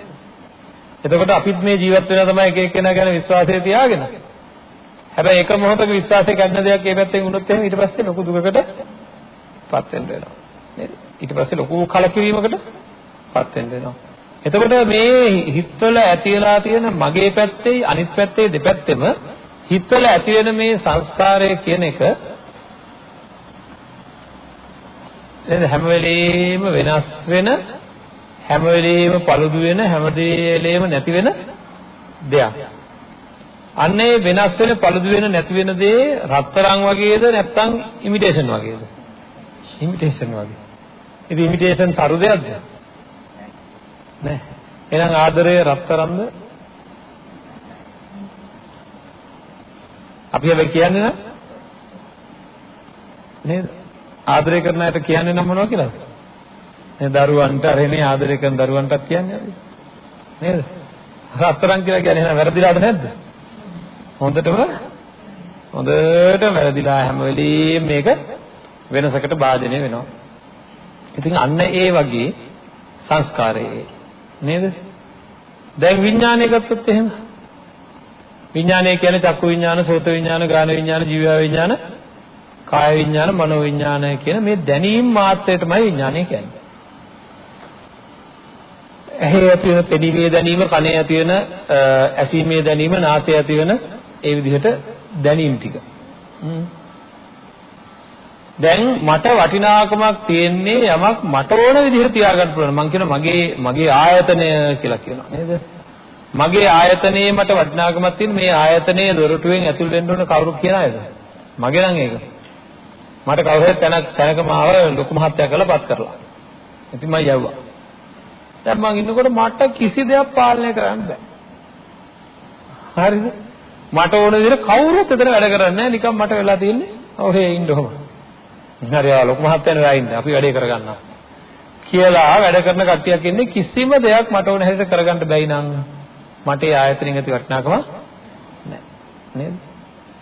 එතකොට අපිත් මේ ජීවත් වෙනවා තමයි එක එක්කෙනා ගැන විශ්වාසය තියාගෙන. හැබැයි එක මොහොතක විශ්වාසය ගන්න දෙයක් ඒ පැත්තෙන් වුණොත් එහෙනම් ඊට පස්සේ ලොකු දුකකට පත් වෙන්න වෙනවා. නේද? ඊට පස්සේ ලොකු කලකිරීමකට පත් වෙන්න වෙනවා. එතකොට මේ හිතවල ඇති වෙලා තියෙන මගේ පැත්තේ අනිත් පැත්තේ දෙපැත්තෙම හිතවල ඇති වෙන මේ සංස්කාරය කියන එක නේද හැම වෙලෙම වෙනස් වෙන හැම වෙලෙම paludu වෙන හැම දෙයලෙම නැති වෙන දෙයක්. අන්න ඒ වෙනස් වෙන paludu වෙන නැති වෙන දේ රත්තරන් වගේද නැත්නම් ඉමිටේෂන් වගේද? ඉමිටේෂන් වගේ. ඉතින් ඉමිටේෂන් තරු දෙයක්ද? නෑ. එහෙනම් ආදරය රත්තරන්ද? අපි හැබැයි කියන්නේ නෑ නේද? ආදරය කරන අයට කියන්නේ නම් මොනවද කියලාද? මේ දරුවන්ට අරෙනේ ආදරය කරන දරුවන්ටත් කියන්නේ අපි. නේද? රත්තරන් කියලා කියන්නේ එහෙනම් වැරදිලාද නැද්ද? හොඳටම හොඳට වැරදිලා හැම වෙලෙම මේක වෙනසකට භාජනය වෙනවා. ඉතින් අන්න ඒ වගේ සංස්කාරයේ නේද? දැන් විඥානය ගත්තොත් එහෙම විඥානය කියන්නේ චක්කු විඥාන, සෝත විඥාන, ගාන විඥාන, ජීව විඥාන, කාය විඥාන, මනෝ විඥාන කියන මේ දැනීම් මාත්‍රයටමයි විඥානය කියන්නේ. ඇහි ඇති වෙන පෙනීමේ දැනීම, කනේ ඇති වෙන ඇසීමේ දැනීම, නාසයේ ඇති වෙන ඒ විදිහට දැනීම් ටික. දැන් මට වටිනාකමක් තියෙන්නේ යමක් මට ඕන විදිහට තියාගන්න පුළුවන්. මම කියන මගේ මගේ ආයතනය කියලා කියනවා නේද? මගේ ආයතනයේ මට වටිනාකමක් තියෙන මේ ආයතනයේ දොරටුවෙන් ඇතුල් වෙන්න ඕන කවුරු කියන අයද? මගේ නම් ඒක. මට කවුරු හරි තැනක තැනක මාව ලොකු මහත්තයා කරලා පත් කරලා. ඉතින් මම යවුවා. දැන් මං ඉන්නකොට මට කිසි දෙයක් පාලනය කරන්න බෑ. හරිද? මට ඕන විදිහට කවුරුත් එතන වැඩ කරන්නේ නැහැ. නිකන් මට වෙලා තියෙන්නේ ඔහේ ඉන්න ඕම. හරි ආ ලොකු මහත්තයන් වෙලා ඉන්න. අපි වැඩේ කරගන්නවා. කියලා වැඩ කරන කට්ටියක් ඉන්නේ කිසිම දෙයක් මට ඕන හැටියට කරගන්න බැයි නම් මට ඒ ආයතනෙන් ඇති වටිනාකම නැහැ. නේද?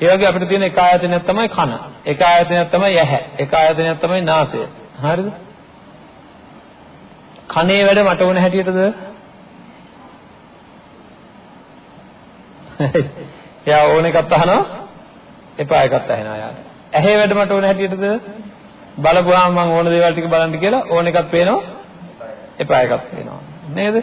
ඒ වගේ අපිට තියෙන එක ආයතනයක් තමයි කන. එක ආයතනයක් තමයි ඇහැ. එක ආයතනයක් තමයි නාසය. හරිද? කනේ වැඩ මට ඕන හැටියටද? එයා ඕන එකක් අහනවා එපා එකක් අහනවා යාට. ඇහි වැඩ මට ඕන හැටියටද? බලපුවාම මම ඕන දේවල් ටික බලන්න කියලා ඕන එකක් පේනවා එපා එකක් පේනවා. නේද?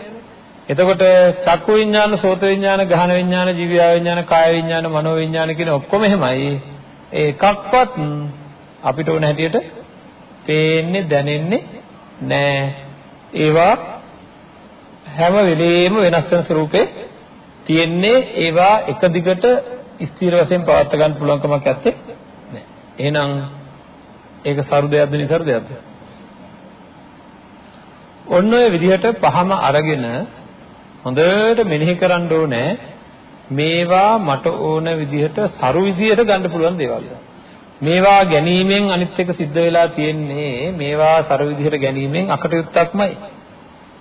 එතකොට චක්කු විඤ්ඤාණ, සෝත විඤ්ඤාණ, ගහන විඤ්ඤාණ, ජීව විඤ්ඤාණ, කාය විඤ්ඤාණ, මනෝ විඤ්ඤාණ කියන ඔක්කොම එහෙමයි. ඒ එකක්වත් අපිට ඕන හැටියට පේන්නේ දැනෙන්නේ නෑ. ඒවා හැම වෙලෙම වෙනස් වෙන ස්වරූපේ තියෙන්නේ ඒවා එක දිගට ස්ථිර වශයෙන් පවත් ගන්න පුළුවන් කමක් නැත්තේ නෑ. එහෙනම් ඒක සරු දෙයක්ද නිසරු දෙයක්ද? ඔන්න ඔය විදිහට පහම අරගෙන හොඳට මෙනෙහි කරන්න ඕනේ මේවා මට ඕන විදිහට සරු විදිහට ගන්න පුළුවන් දේවල්. මේවා ගැනීමෙන් අනිත් එක සිද්ධ වෙලා තියෙන්නේ මේවා සරු විදිහට ගැනීමෙන් අකටයුත්තක්මයි.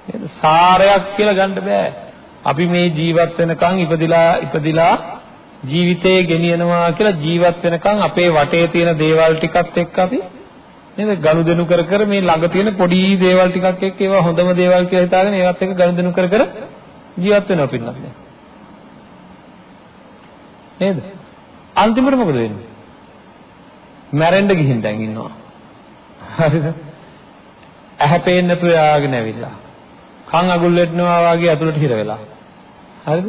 නේද? සාරයක් කියලා ගන්න බෑ. අපි මේ ජීවත් වෙනකන් ඉපදිලා ඉපදිලා ජීවිතේ ගෙනියනවා කියලා ජීවත් වෙනකන් අපේ වටේ තියෙන දේවල් ටිකත් එක්ක අපි නේද? ගනුදෙනු කර කර මේ ළඟ තියෙන පොඩි දේවල් ටිකක් එක්ක ඒවා හොඳම දේවල් කියලා හිතාගෙන ඒවත් එක්ක ගනුදෙනු කර කර ජීවත් වෙනවා පින්නත් නේද? අන්තිමට මොකද වෙන්නේ? මැරෙන්න ගිහින් දැන් ඉන්නවා. හරිද? ඇහැ පේන්නේ නැතුව යාගෙන ඇවිල්ලා. කන් අගුල් වෙනවා වගේ ඇතුළට හිර වෙලා. හරිද?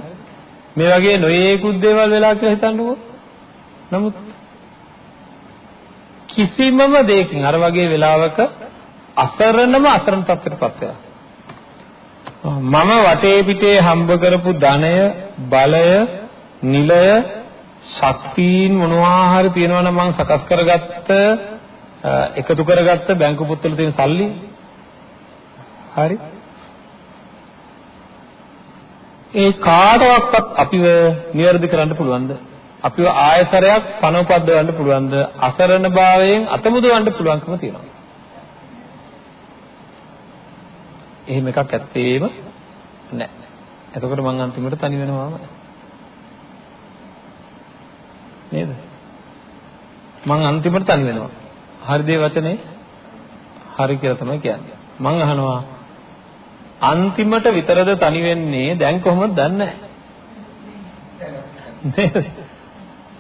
මේ වගේ නොයේකුත් දේවල් වෙලා කියලා හිතන්නකෝ. නමුත් කිසිමම දෙයකින් අර වගේ වෙලාවක අසරණම අසරණ තත්ත්වයටපත් වෙනවා. මම වටේ පිටේ හම්බ කරපු ධනය, බලය, නිලය, ශක්තියින් මොනවා හරි තියෙනවා නම් මම සකස් කරගත්ත එකතු කරගත්ත බැංකු පොත්වල තියෙන සල්ලි හරි ඒ කාටවත් අපිව නිවැරදි කරන්න පුළුවන්ද? අපිව ආයතරයක් පනවපද්දවන්න පුළුවන්ද? අසරණ භාවයෙන් අතමුදවන්න පුළුවන්කම තියෙනවා. එහෙම එකක් ඇත්තේම නැහැ. එතකොට මං අන්තිමට තනි වෙනවාම නේද? මං අන්තිමට තනි වෙනවා. හරිද වචනේ? හරි කියලා තමයි කියන්නේ. මං අහනවා අන්තිමට විතරද තනි වෙන්නේ? දැන් කොහොමද දන්නේ?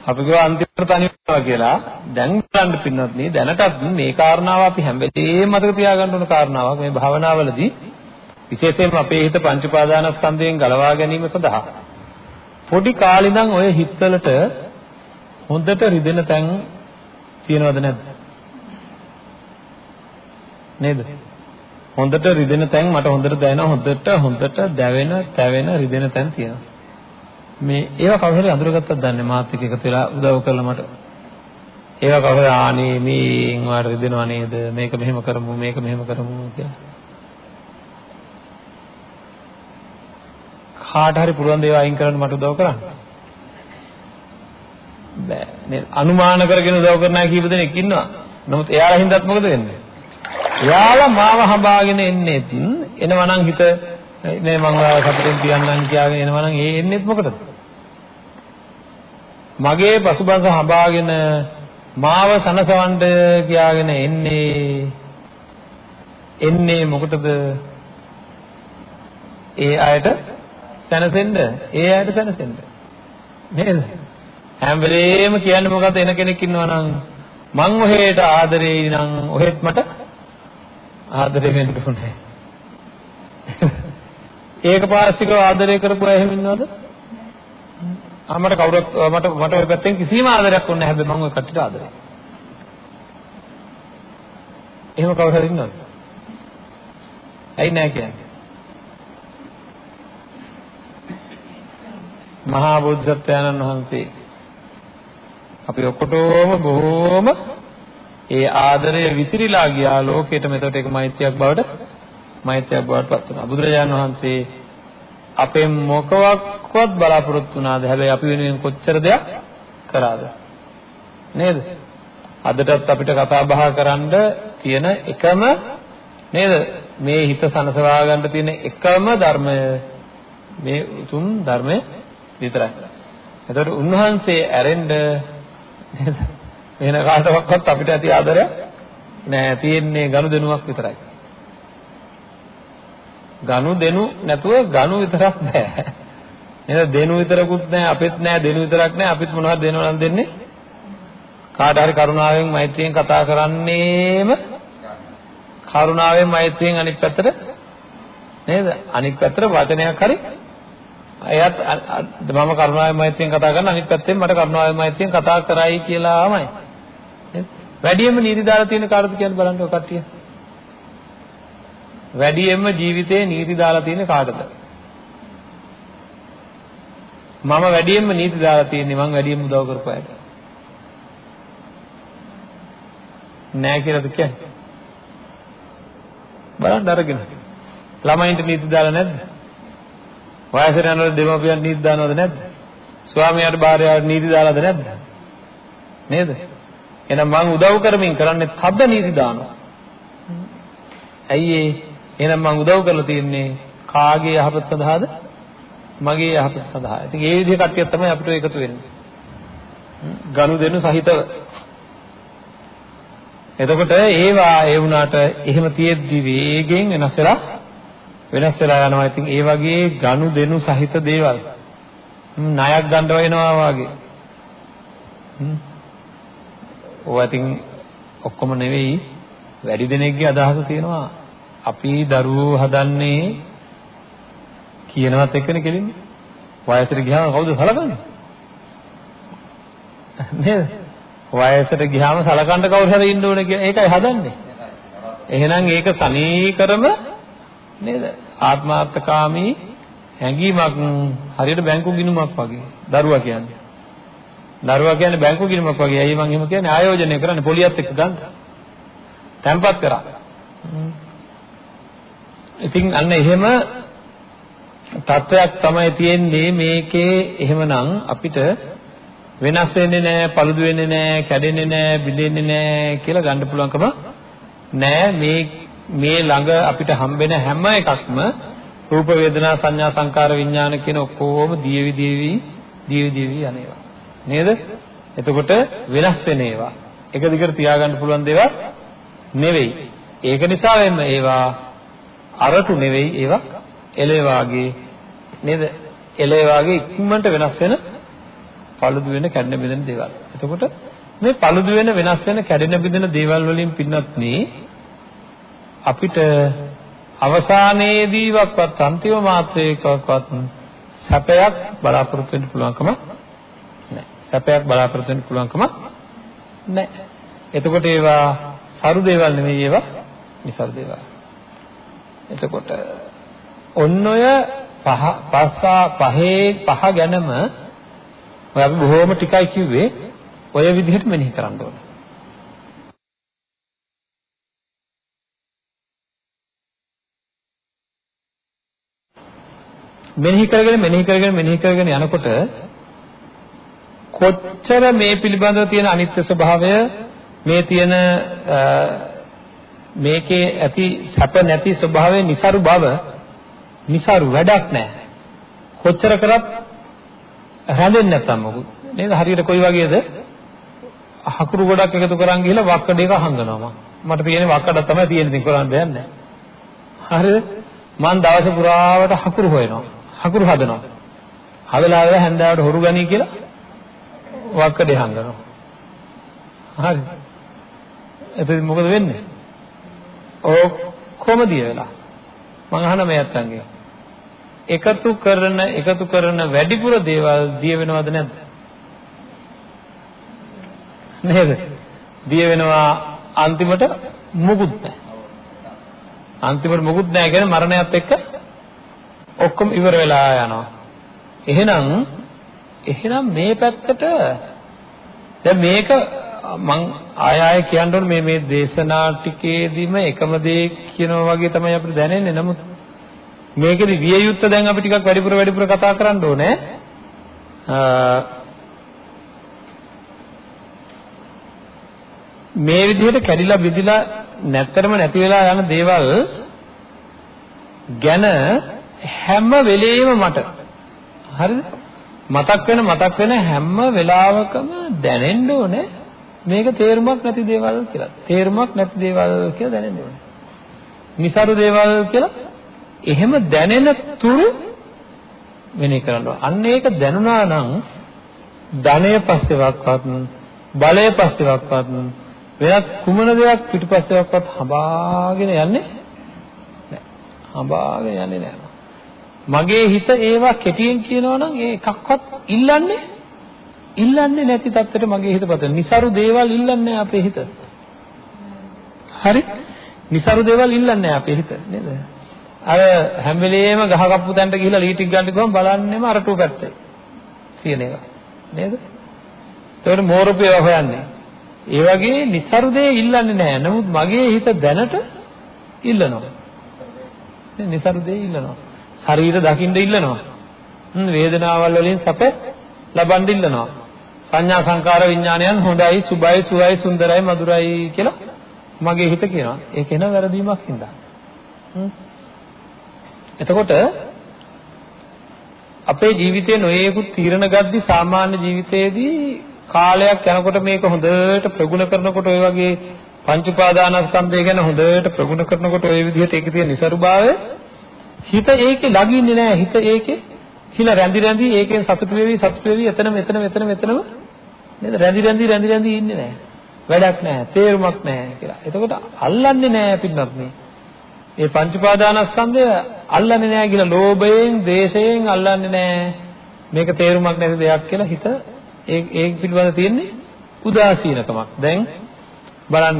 අපි කිව්වා අන්තිමට තනි වෙනවා කියලා. දැන් බලන්න පින්නත් නේ දැනටත් මේ කාරණාව අපි හැම වෙලේම මතක තියාගන්න ඕන කාරණාවක්. මේ භාවනාවලදී විශේෂයෙන්ම අපේ හිත පංච උපාදානස්කන්ධයෙන් ගලවා ගැනීම සඳහා පොඩි කාලේ ඉඳන් ඔය හිතවලට හොඳට රිදෙන තැන් තියෙනවද නැද්ද? නේද? හොඳට රිදෙන තැන් මට හොඳට දැනෙනවා හොඳට හොඳට දැවෙන, තැවෙන, රිදෙන තැන් තියෙනවා. මේ ඒවා කවුරු හරි අඳුරගත්තද දන්නේ මාත් එක්ක එකතු වෙලා උදව් කරලා මට. ඒවා කවුරු ආනේ මේන් වාට රිදෙනව නේද? මේක මෙහෙම කරමු, මේක මෙහෙම කරමු කියලා. කාට හරි පුළුවන් දේවල් අයින් කරන්න මට උදව් කරන්න. බෑ. නේ අනුමාන කරගෙන උදව් කරන අය කීප දෙනෙක් ඉන්නවා. නමුත් එයාලා හින්දාත් මොකද වෙන්නේ? එයාලා මාව හඹාගෙන එන්නේත් එනවා නම් හිත නේ මං සතුටින් තියන්නම් කියාගෙන එනවා නම් ඒ එන්නේත් මොකටද? මගේ පසුබස හඹාගෙන මාව සනසවන්න කියාගෙන එන්නේ එන්නේ මොකටද? ඒ අයට සැනසෙන්න, ඒ අයට සැනසෙන්න. නේද? හැම වෙලේම කියන්නේ මොකද එන කෙනෙක් ඉන්නවා නම් මං ඔහෙට ආදරේ නම් ඔහෙත් මට ආදරේ වෙන්න ඕනේ. ඒක පාස්තිකව ආදරය කරපුවා එහෙම ඉන්නවද? ආ මට කවුරුත් මට මට ඔය පැත්තෙන් කිසිම ආදරයක් ඕනේ නැහැ. හැබැයි මම ඔය කට්ටියට ආදරේ. එහෙම කවුරු හරි ඉන්නවද? ඇයි නැහැ කියන්නේ? මහා බුද්ධත්වයන්න් වහන්සේ අපි ඔක්කොටම බොහෝම ඒ ආදරය විසිරීලා ගියා ලෝකෙට මෙතකොට ඒක මෛත්‍රියක් බවට මෛත්‍රියක් බවට පත් වුණා. බුදුරජාණන් වහන්සේ අපෙන් මොකවත්වත් බලාපොරොත්තු වුණාද? හැබැයි අපි වෙනුවෙන් කොච්චර දෙයක් කරාද? නේද? අදටත් අපිට කතා බහ කරන්න තියෙන එකම නේද? මේ හිත සනසවා ගන්න තියෙන එකම ධර්මය මේ උතුම් ධර්මය විතරයි. එතකොට උන්වහන්සේ ඇරෙන්න වෙන කාටවත් අපිට ඇති ආදරයක් නෑ තියෙන්නේ ගනුදෙනුවක් විතරයි. ගනුදෙනු නැතුව ගනු විතරක් බෑ. නේද දෙනු විතරකුත් නෑ අපිත් නෑ දෙනු විතරක් නෑ අපිත් මොනවද දෙනවනම් දෙන්නේ? කාට හරි කරුණාවෙන් මෛත්‍රියෙන් කතා කරන්නේම කරුණාවෙන් මෛත්‍රියෙන් අනිත් පැත්තට නේද? අනිත් පැත්තට වචනයක් හරි එයත් මම කරුණාවෙන් මෛත්‍රියෙන් කතා කරන අනිත් පැත්තෙන් මට කරුණාවෙන් මෛත්‍රියෙන් කතා කරයි කියලාමයි. වැඩියෙන්ම නීති දාලා තියෙන කාටද කියන්න බලන්න ඔය කට්ටිය. වැඩියෙන්ම ජීවිතේ නීති දාලා තියෙන කාටද? මම වැඩියෙන්ම නීති දාලා තියෙන්නේ මම වැඩියෙන්ම උදව් කරපු අයට. නෑ කියලාද කියන්නේ? බලන්න අරගෙන. ළමයින්ට නීති දාලා නැද්ද? වයසට යනකොට දෙමව්පියන් නීති දානවද නැද්ද? ස්වාමියාට භාර්යාවට නීති දාලාද නැද්ද? නේද? එහෙනම් මං උදව් කරමින් කරන්නේ තද නීති දානවා. ඇයි ඒ? එහෙනම් මං උදව් කරලා තියන්නේ කාගේ යහපත සඳහාද? මගේ යහපත සඳහා. ඉතින් ඒ විදිහ කට්ටිය තමයි අපිට එකතු වෙන්නේ. ගනුදෙනු සහිතව. එතකොට ඒවා ඒ වුණාට එහෙම තියෙද්දි වේගෙන් වෙනස් වෙලා වෙනස් වෙලා යනවා. ඉතින් ඒ වගේ ගනුදෙනු සහිත දේවල් ණයක් ගන්න වෙනවා වගේ. ඕවා ඉතින් ඔක්කොම නෙවෙයි වැඩි දෙනෙක්ගේ අදහස තියෙනවා අපි දරුවෝ හදන්නේ කියනවත් එක්කනේ කෙලින්නේ. වයසට ගියාම කවුද සලකන්නේ? නේද? වයසට ගියාම සලකන්න කවුරු හරි ඉන්න ඕනේ කියලා ඒකයි හදන්නේ. එහෙනම් ඒක සනීකරම නේද? ආත්මාර්ථකාමී හැඟීමක් හරියට බැංකු ගිණුමක් වගේ. දරුවා කියන්නේ. දරුවා කියන්නේ බැංකු ගිණුමක් වගේ. ඇයි මම එහෙම කියන්නේ? ආයෝජනය කරන්නේ පොලියත් එක්ක ගන්න. තැම්පත් කරා. ඉතින් අන්න එහෙම තත්වයක් තමයි තියෙන්නේ මේකේ එහෙමනම් අපිට වෙනස් වෙන්නේ නැහැ, paludu වෙන්නේ නැහැ, කැඩෙන්නේ නැහැ, බිඳෙන්නේ නැහැ කියලා ගන්න පුළුවන්කම නැහැ. මේ මේ ළඟ අපිට හම්බෙන හැම එකක්ම රූප වේදනා සංඥා සංකාර විඥාන කියන ඔක්කොම දීවි දීවි දීවි දීවි යනේවා. නේද? එතකොට වෙනස් වෙන ඒවා. එක දිගට තියාගන්න පුළුවන් දේවල් නෙවෙයි. ඒක නිසා වෙන්න ඒවා අරටු නෙවෙයි ඒවා එළේවාගේ නේද? එළේවාගේ ඉක්මනට වෙනස් වෙන paludu වෙන කැඩෙන බෙදෙන දේවල්. එතකොට මේ paludu වෙන වෙනස් වෙන කැඩෙන බෙදෙන දේවල් වලින් පින්නත් මේ අපිට අවසානයේදීවත් අන්තිම මාත්‍රයකවත් සැපයක් බලාපොරොත්තු වෙන්න පුළුවන්කම නැහැ. සැපයක් බලාපොරොත්තු වෙන්න පුළුවන්කම නැහැ. එතකොට ඒවා සරු දේවල් නෙමෙයි ඒවා නිසරු දේවල්. එතකොට ඔන්න ඔය පහ පස්සා පහේ පහ ගැනම ඔය අපි බොහෝම ටිකයි කිව්වේ ඔය විදිහට මෙනෙහි කරන්න ඕනේ. මෙනෙහි කරගෙන මෙනෙහි කරගෙන මෙනෙහි කරගෙන යනකොට කොච්චර මේ පිළිබඳව තියෙන අනිත්‍ය ස්වභාවය? මේ තියෙන මේකේ ඇති සැප නැති ස්වභාවය નિසරු බව નિසරු වැඩක් නැහැ. කොච්චර කරත් රැඳෙන්නේ නැත්තම් මොකද? නේද? හරියට කොයි වගේද? හකුරු ගොඩක් එකතු කරන් ගිහලා වක්කඩේක හංගනවා. මම මට තියෙන්නේ වක්කඩක් තමයි තියෙන්නේ. ඉතින් කරන්න දෙයක් නැහැ. හරිද? මං දවස පුරාවට හකුරු හොයනවා. හකුරු හදනවා. හදලා ආවලා හැන්දාවට හොරු ගනී කියලා වක්කඩේ හංගනවා හරි එතෙන් මොකද වෙන්නේ ඔක්කොම දිය වෙලා මං අහන මේ අත්තන්ගේ එකතු කරන එකතු කරන වැඩිපුර දේවල් දිය වෙනවද නැද්ද? නේද? දිය වෙනවා අන්තිමට මුකුත් නැහැ. අන්තිමට මුකුත් නැහැ කියන්නේ මරණයත් එක්ක ඔක්කොම ඉවර වෙලා යනවා. එහෙනම් එහෙනම් මේ පැත්තට දැන් මේක මං ආය ආය කියන්න ඕනේ මේ මේ දේශනා ටිකේදීම එකම දේ කියනවා වගේ තමයි අපිට දැනෙන්නේ. නමුත් මේකෙදි විය යුත්ත දැන් අපි ටිකක් වැඩිපුර වැඩිපුර කතා කරන්න ඕනේ. මේ විදිහට කැඩිලා බිඳිලා නැත්තරම නැති වෙලා යන දේවල් ගැන හැම වෙලේම මට හරිද මතක් වෙන මතක් වෙන හැම වෙලාවකම දැනෙන්න ඕනේ මේක තේරුමක් නැති දේවල් කියලා. තේරුමක් නැති දේවල් කියලා දැනෙන්න ඕනේ. નિසරු දේවල් කියලා එහෙම දැනෙන තුරු වෙනේ කරන්න ඕනේ. අන්න ඒක දැනුණා නම් ධනය පස්සේවක්වත් බලය පස්සේවක්වත් වෙනත් කුමන දෙයක් පිටිපස්සේවක්වත් හඹාගෙන යන්නේ නැහැ. හඹාගෙන යන්නේ නැහැ. මගේ හිත ඒවා කෙටියෙන් කියනවා නම් ඒ එකක්වත් ඉල්ලන්නේ ඉල්ලන්නේ නැති තත්ත්වයට මගේ හිතපත. નિසරු දේවල් ඉල්ලන්නේ අපේ හිත. හරි? નિසරු දේවල් ඉල්ලන්නේ අපේ හිත නේද? අර හැම වෙලේම ගහ කප්පු තැනට ගිහිලා ලීටික් ගන්න ගියම බලන්නේම අරටුව පැත්තේ තියෙන ඒවා නේද? ඒකට මෝරපු ඒවා හොයන්නේ. ඒ වගේ નિසරු දේ ඉල්ලන්නේ නැහැ. නමුත් මගේ හිත දැනට ඉල්ලනවා. නිසරු දේ ඉල්ලනවා. ශරීර දකින්න ඉල්ලනවා. වේදනාවල් වලින් සැප ලබන්න ඉල්ලනවා. සංඥා සංකාර විඥානයන් හොඳයි සුබයි සුවයි සුන්දරයි මధుරයි කියලා මගේ හිත කියනවා. ඒක එන වැරදීමක් හින්දා. එතකොට අපේ ජීවිතයේ නොයේකුත් තීරණ ගද්දි සාමාන්‍ය ජීවිතයේදී කාලයක් යනකොට මේක හොඳට ප්‍රගුණ කරනකොට ඔය වගේ පංච උපාදානස්කන්ධය ගැන හොඳට ප්‍රගුණ කරනකොට ඔය විදිහට ඒකේ තියෙන નિසරුභාවය හිත ඒකේ ලගින්නේ නැහැ හිත ඒකේ හිල රැඳි රැඳි ඒකෙන් සතුට වෙවි සතුට වෙවි එතනම එතනම එතනම එතනම නේද රැඳි රැඳි රැඳි රැඳි ඉන්නේ නැහැ වැඩක් නැහැ තේරුමක් නැහැ කියලා. එතකොට අල්ලන්නේ නැහැ පින්නත් මේ. මේ පංච පාදානස්කන්ධය අල්ලන්නේ නැහැ කියලා ලෝභයෙන්, දේශයෙන් අල්ලන්නේ නැහැ. මේක තේරුමක් නැති දෙයක් කියලා හිත ඒ ඒ පිළිබඳ තියෙන්නේ උදාසීනකමක්. දැන් බලන්න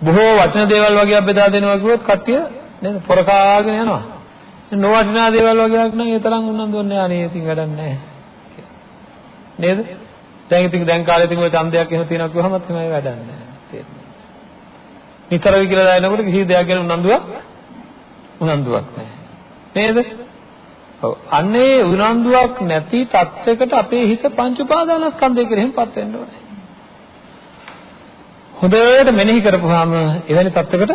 බොහෝ වචන දේවල් වගේ බෙදා දෙනවා කිව්වොත් කට්ටිය නේද පොරකාගෙන යනවා. නොවටිනා දේවල් වගේක් නම් ඒ තරම් උනන්දුවක් නෑ අනේ ඉතින් වැඩක් නෑ. නේද? දැන් ඉතින් දැන් කාලේ ඉතින් ඔය ඡන්දයක් එහෙම තියෙනවා කිව්වහමත් එහෙමයි වැඩක් නෑ. තේරෙන්නේ. නිතරයි කියලා දානකොට කිසි දෙයක් ගැන උනන්දුවක් උනන්දුවක් නෑ. නේද? ඔව්. අන්නේ උනන්දුවක් නැති තත්යකට අපේ හිත පංච උපාදානස්කන්ධය කෙරෙහිපත් වෙන්න ඕනේ. හොඳට මෙනෙහි කරපුවාම එවැනි තත්යකට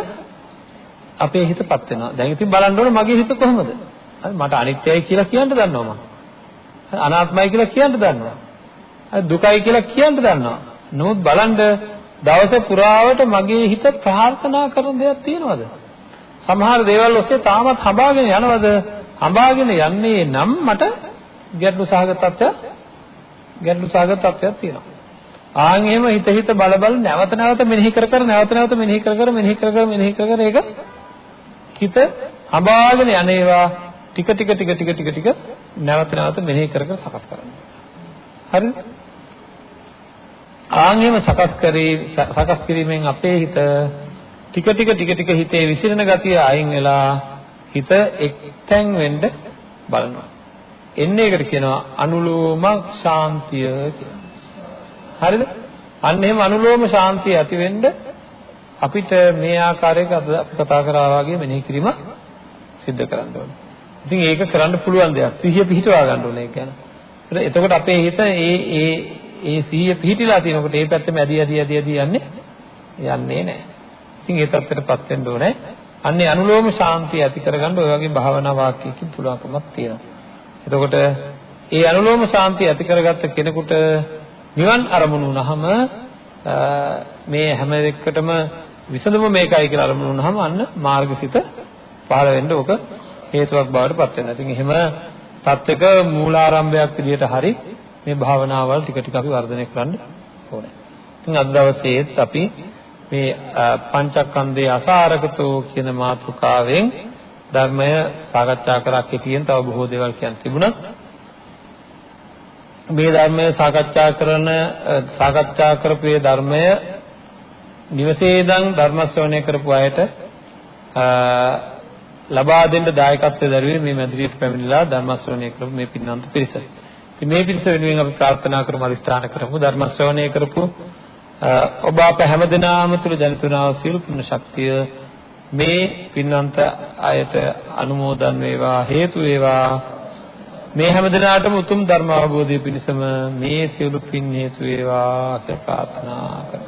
අපේ හිතපත් වෙනවා. දැන් ඉතින් බලන්න ඕනේ මගේ හිත කොහොමද? මට අනිත්‍යයි කියලා කියන්න දන්නවා මම. අනාත්මයි කියලා කියන්න දන්නවා. දුකයි කියලා කියන්න දන්නවා. නමුත් බලන්න දවස පුරාවට මගේ හිත ප්‍රාර්ථනා කරන දෙයක් තියෙනවද? සමහර දේවල් ඔස්සේ තාමත් හඹාගෙන යනවද? හඹාගෙන යන්නේ නම් මට ගැටලු සහගත තත්ත්වයක් ගැටලු සහගත තත්ත්වයක් තියෙනවා. ආන් එහෙම හිත හිත බල බල නැවත නැවත මෙනෙහි කර කර නැවත නැවත මෙනෙහි කර කර මෙනෙහි කර කර මෙනෙහි කර කර ඒක හිත හඹාගෙන යන්නේවා ටික ටික ටික ටික ටික ටික නැවත නැවත මෙනෙහි කර කර සකස් කරන්න. හරිද? ආන් එහෙම සකස් කරේ සකස් කිරීමෙන් අපේ හිත ටික ටික ටික ටික හිතේ විසිරෙන ගතිය අයින් වෙලා හිත එක්තැන් වෙන්න බලනවා. එන්නේ ඒකට කියනවා අනුලෝම ශාන්තිය කියලා. හරිද? අන්න එහෙම අනුලෝම ශාන්තිය ඇති වෙන්න අපිට මේ ආකාරයක අපි කතා කරා වගේ මෙනෙහි කිරීම සිද්ධ කරන්න ඕනේ. ඉතින් ඒක කරන්න පුළුවන් දෙයක්. සිහිය පිහිටවා ගන්න ඕනේ ඒක ගැන. එතකොට අපේ හිත ඒ ඒ ඒ සිහිය පිහිටිලා තියෙනකොට ඒ පැත්තෙම ඇදි ඇදි ඇදි ඇදි යන්නේ යන්නේ නැහැ. ඉතින් ඒ தත්ත්වයටපත් වෙන්න ඕනේ. අන්නේ අනුලෝම ශාන්තිය ඇති කරගන්න ඔය වගේ භාවනා වාක්‍යයකින් පුළුවන්කමක් තියෙනවා. එතකොට ඒ අනුලෝම ශාන්තිය ඇති කරගත්ත කෙනෙකුට නිවන් අරමුණු වුණාම මේ හැම එකටම විසඳුම මේකයි කියලා අරමුණු වුණාම අන්න මාර්ගසිත පහළ වෙන්න ඕක හේතුවක් බවට පත් වෙනවා. ඉතින් එහෙම තත්වයක මූලාරම්භයක් විදිහට හරි මේ භාවනාවල් ටික ටික අපි වර්ධනය කරන්න ඕනේ. ඉතින් අද දවසේත් අපි මේ පංචස්කන්ධයේ අසාරකතෝ කියන මාතෘකාවෙන් ධර්මය සාකච්ඡා කරා කෙටියෙන් තව බොහෝ දේවල් කියන්න තිබුණා. මේ ධර්මය සාකච්ඡා කරන සාකච්ඡා කරපු ධර්මය නිවසේ ඉඳන් ධර්ම ශ්‍රවණය කරපු අයට ලබා දෙන්න දායකත්වයෙන් දරුවේ මේ මැදිරියට පැමිණලා ධර්ම ශ්‍රවණය කරපු මේ පින්නන්ත පිරිස. ඉතින් මේ පිරිස වෙනුවෙන් අපි ප්‍රාර්ථනා කරමු අදිස්ථාන කරමු ධර්ම ශ්‍රවණය කරපු ඔබ අප හැමදෙනාම තුළ ජනිතුනා වූ සියලු පුණ්‍ය ශක්තිය මේ පින්නන්ත අයට අනුමෝදන් වේවා හේතු වේවා මේ හැමදෙනාටම උතුම් ධර්ම අවබෝධය පිණිසම මේ සියලු පින් හේතු වේවා කියලා ප්‍රාර්ථනා කරමු.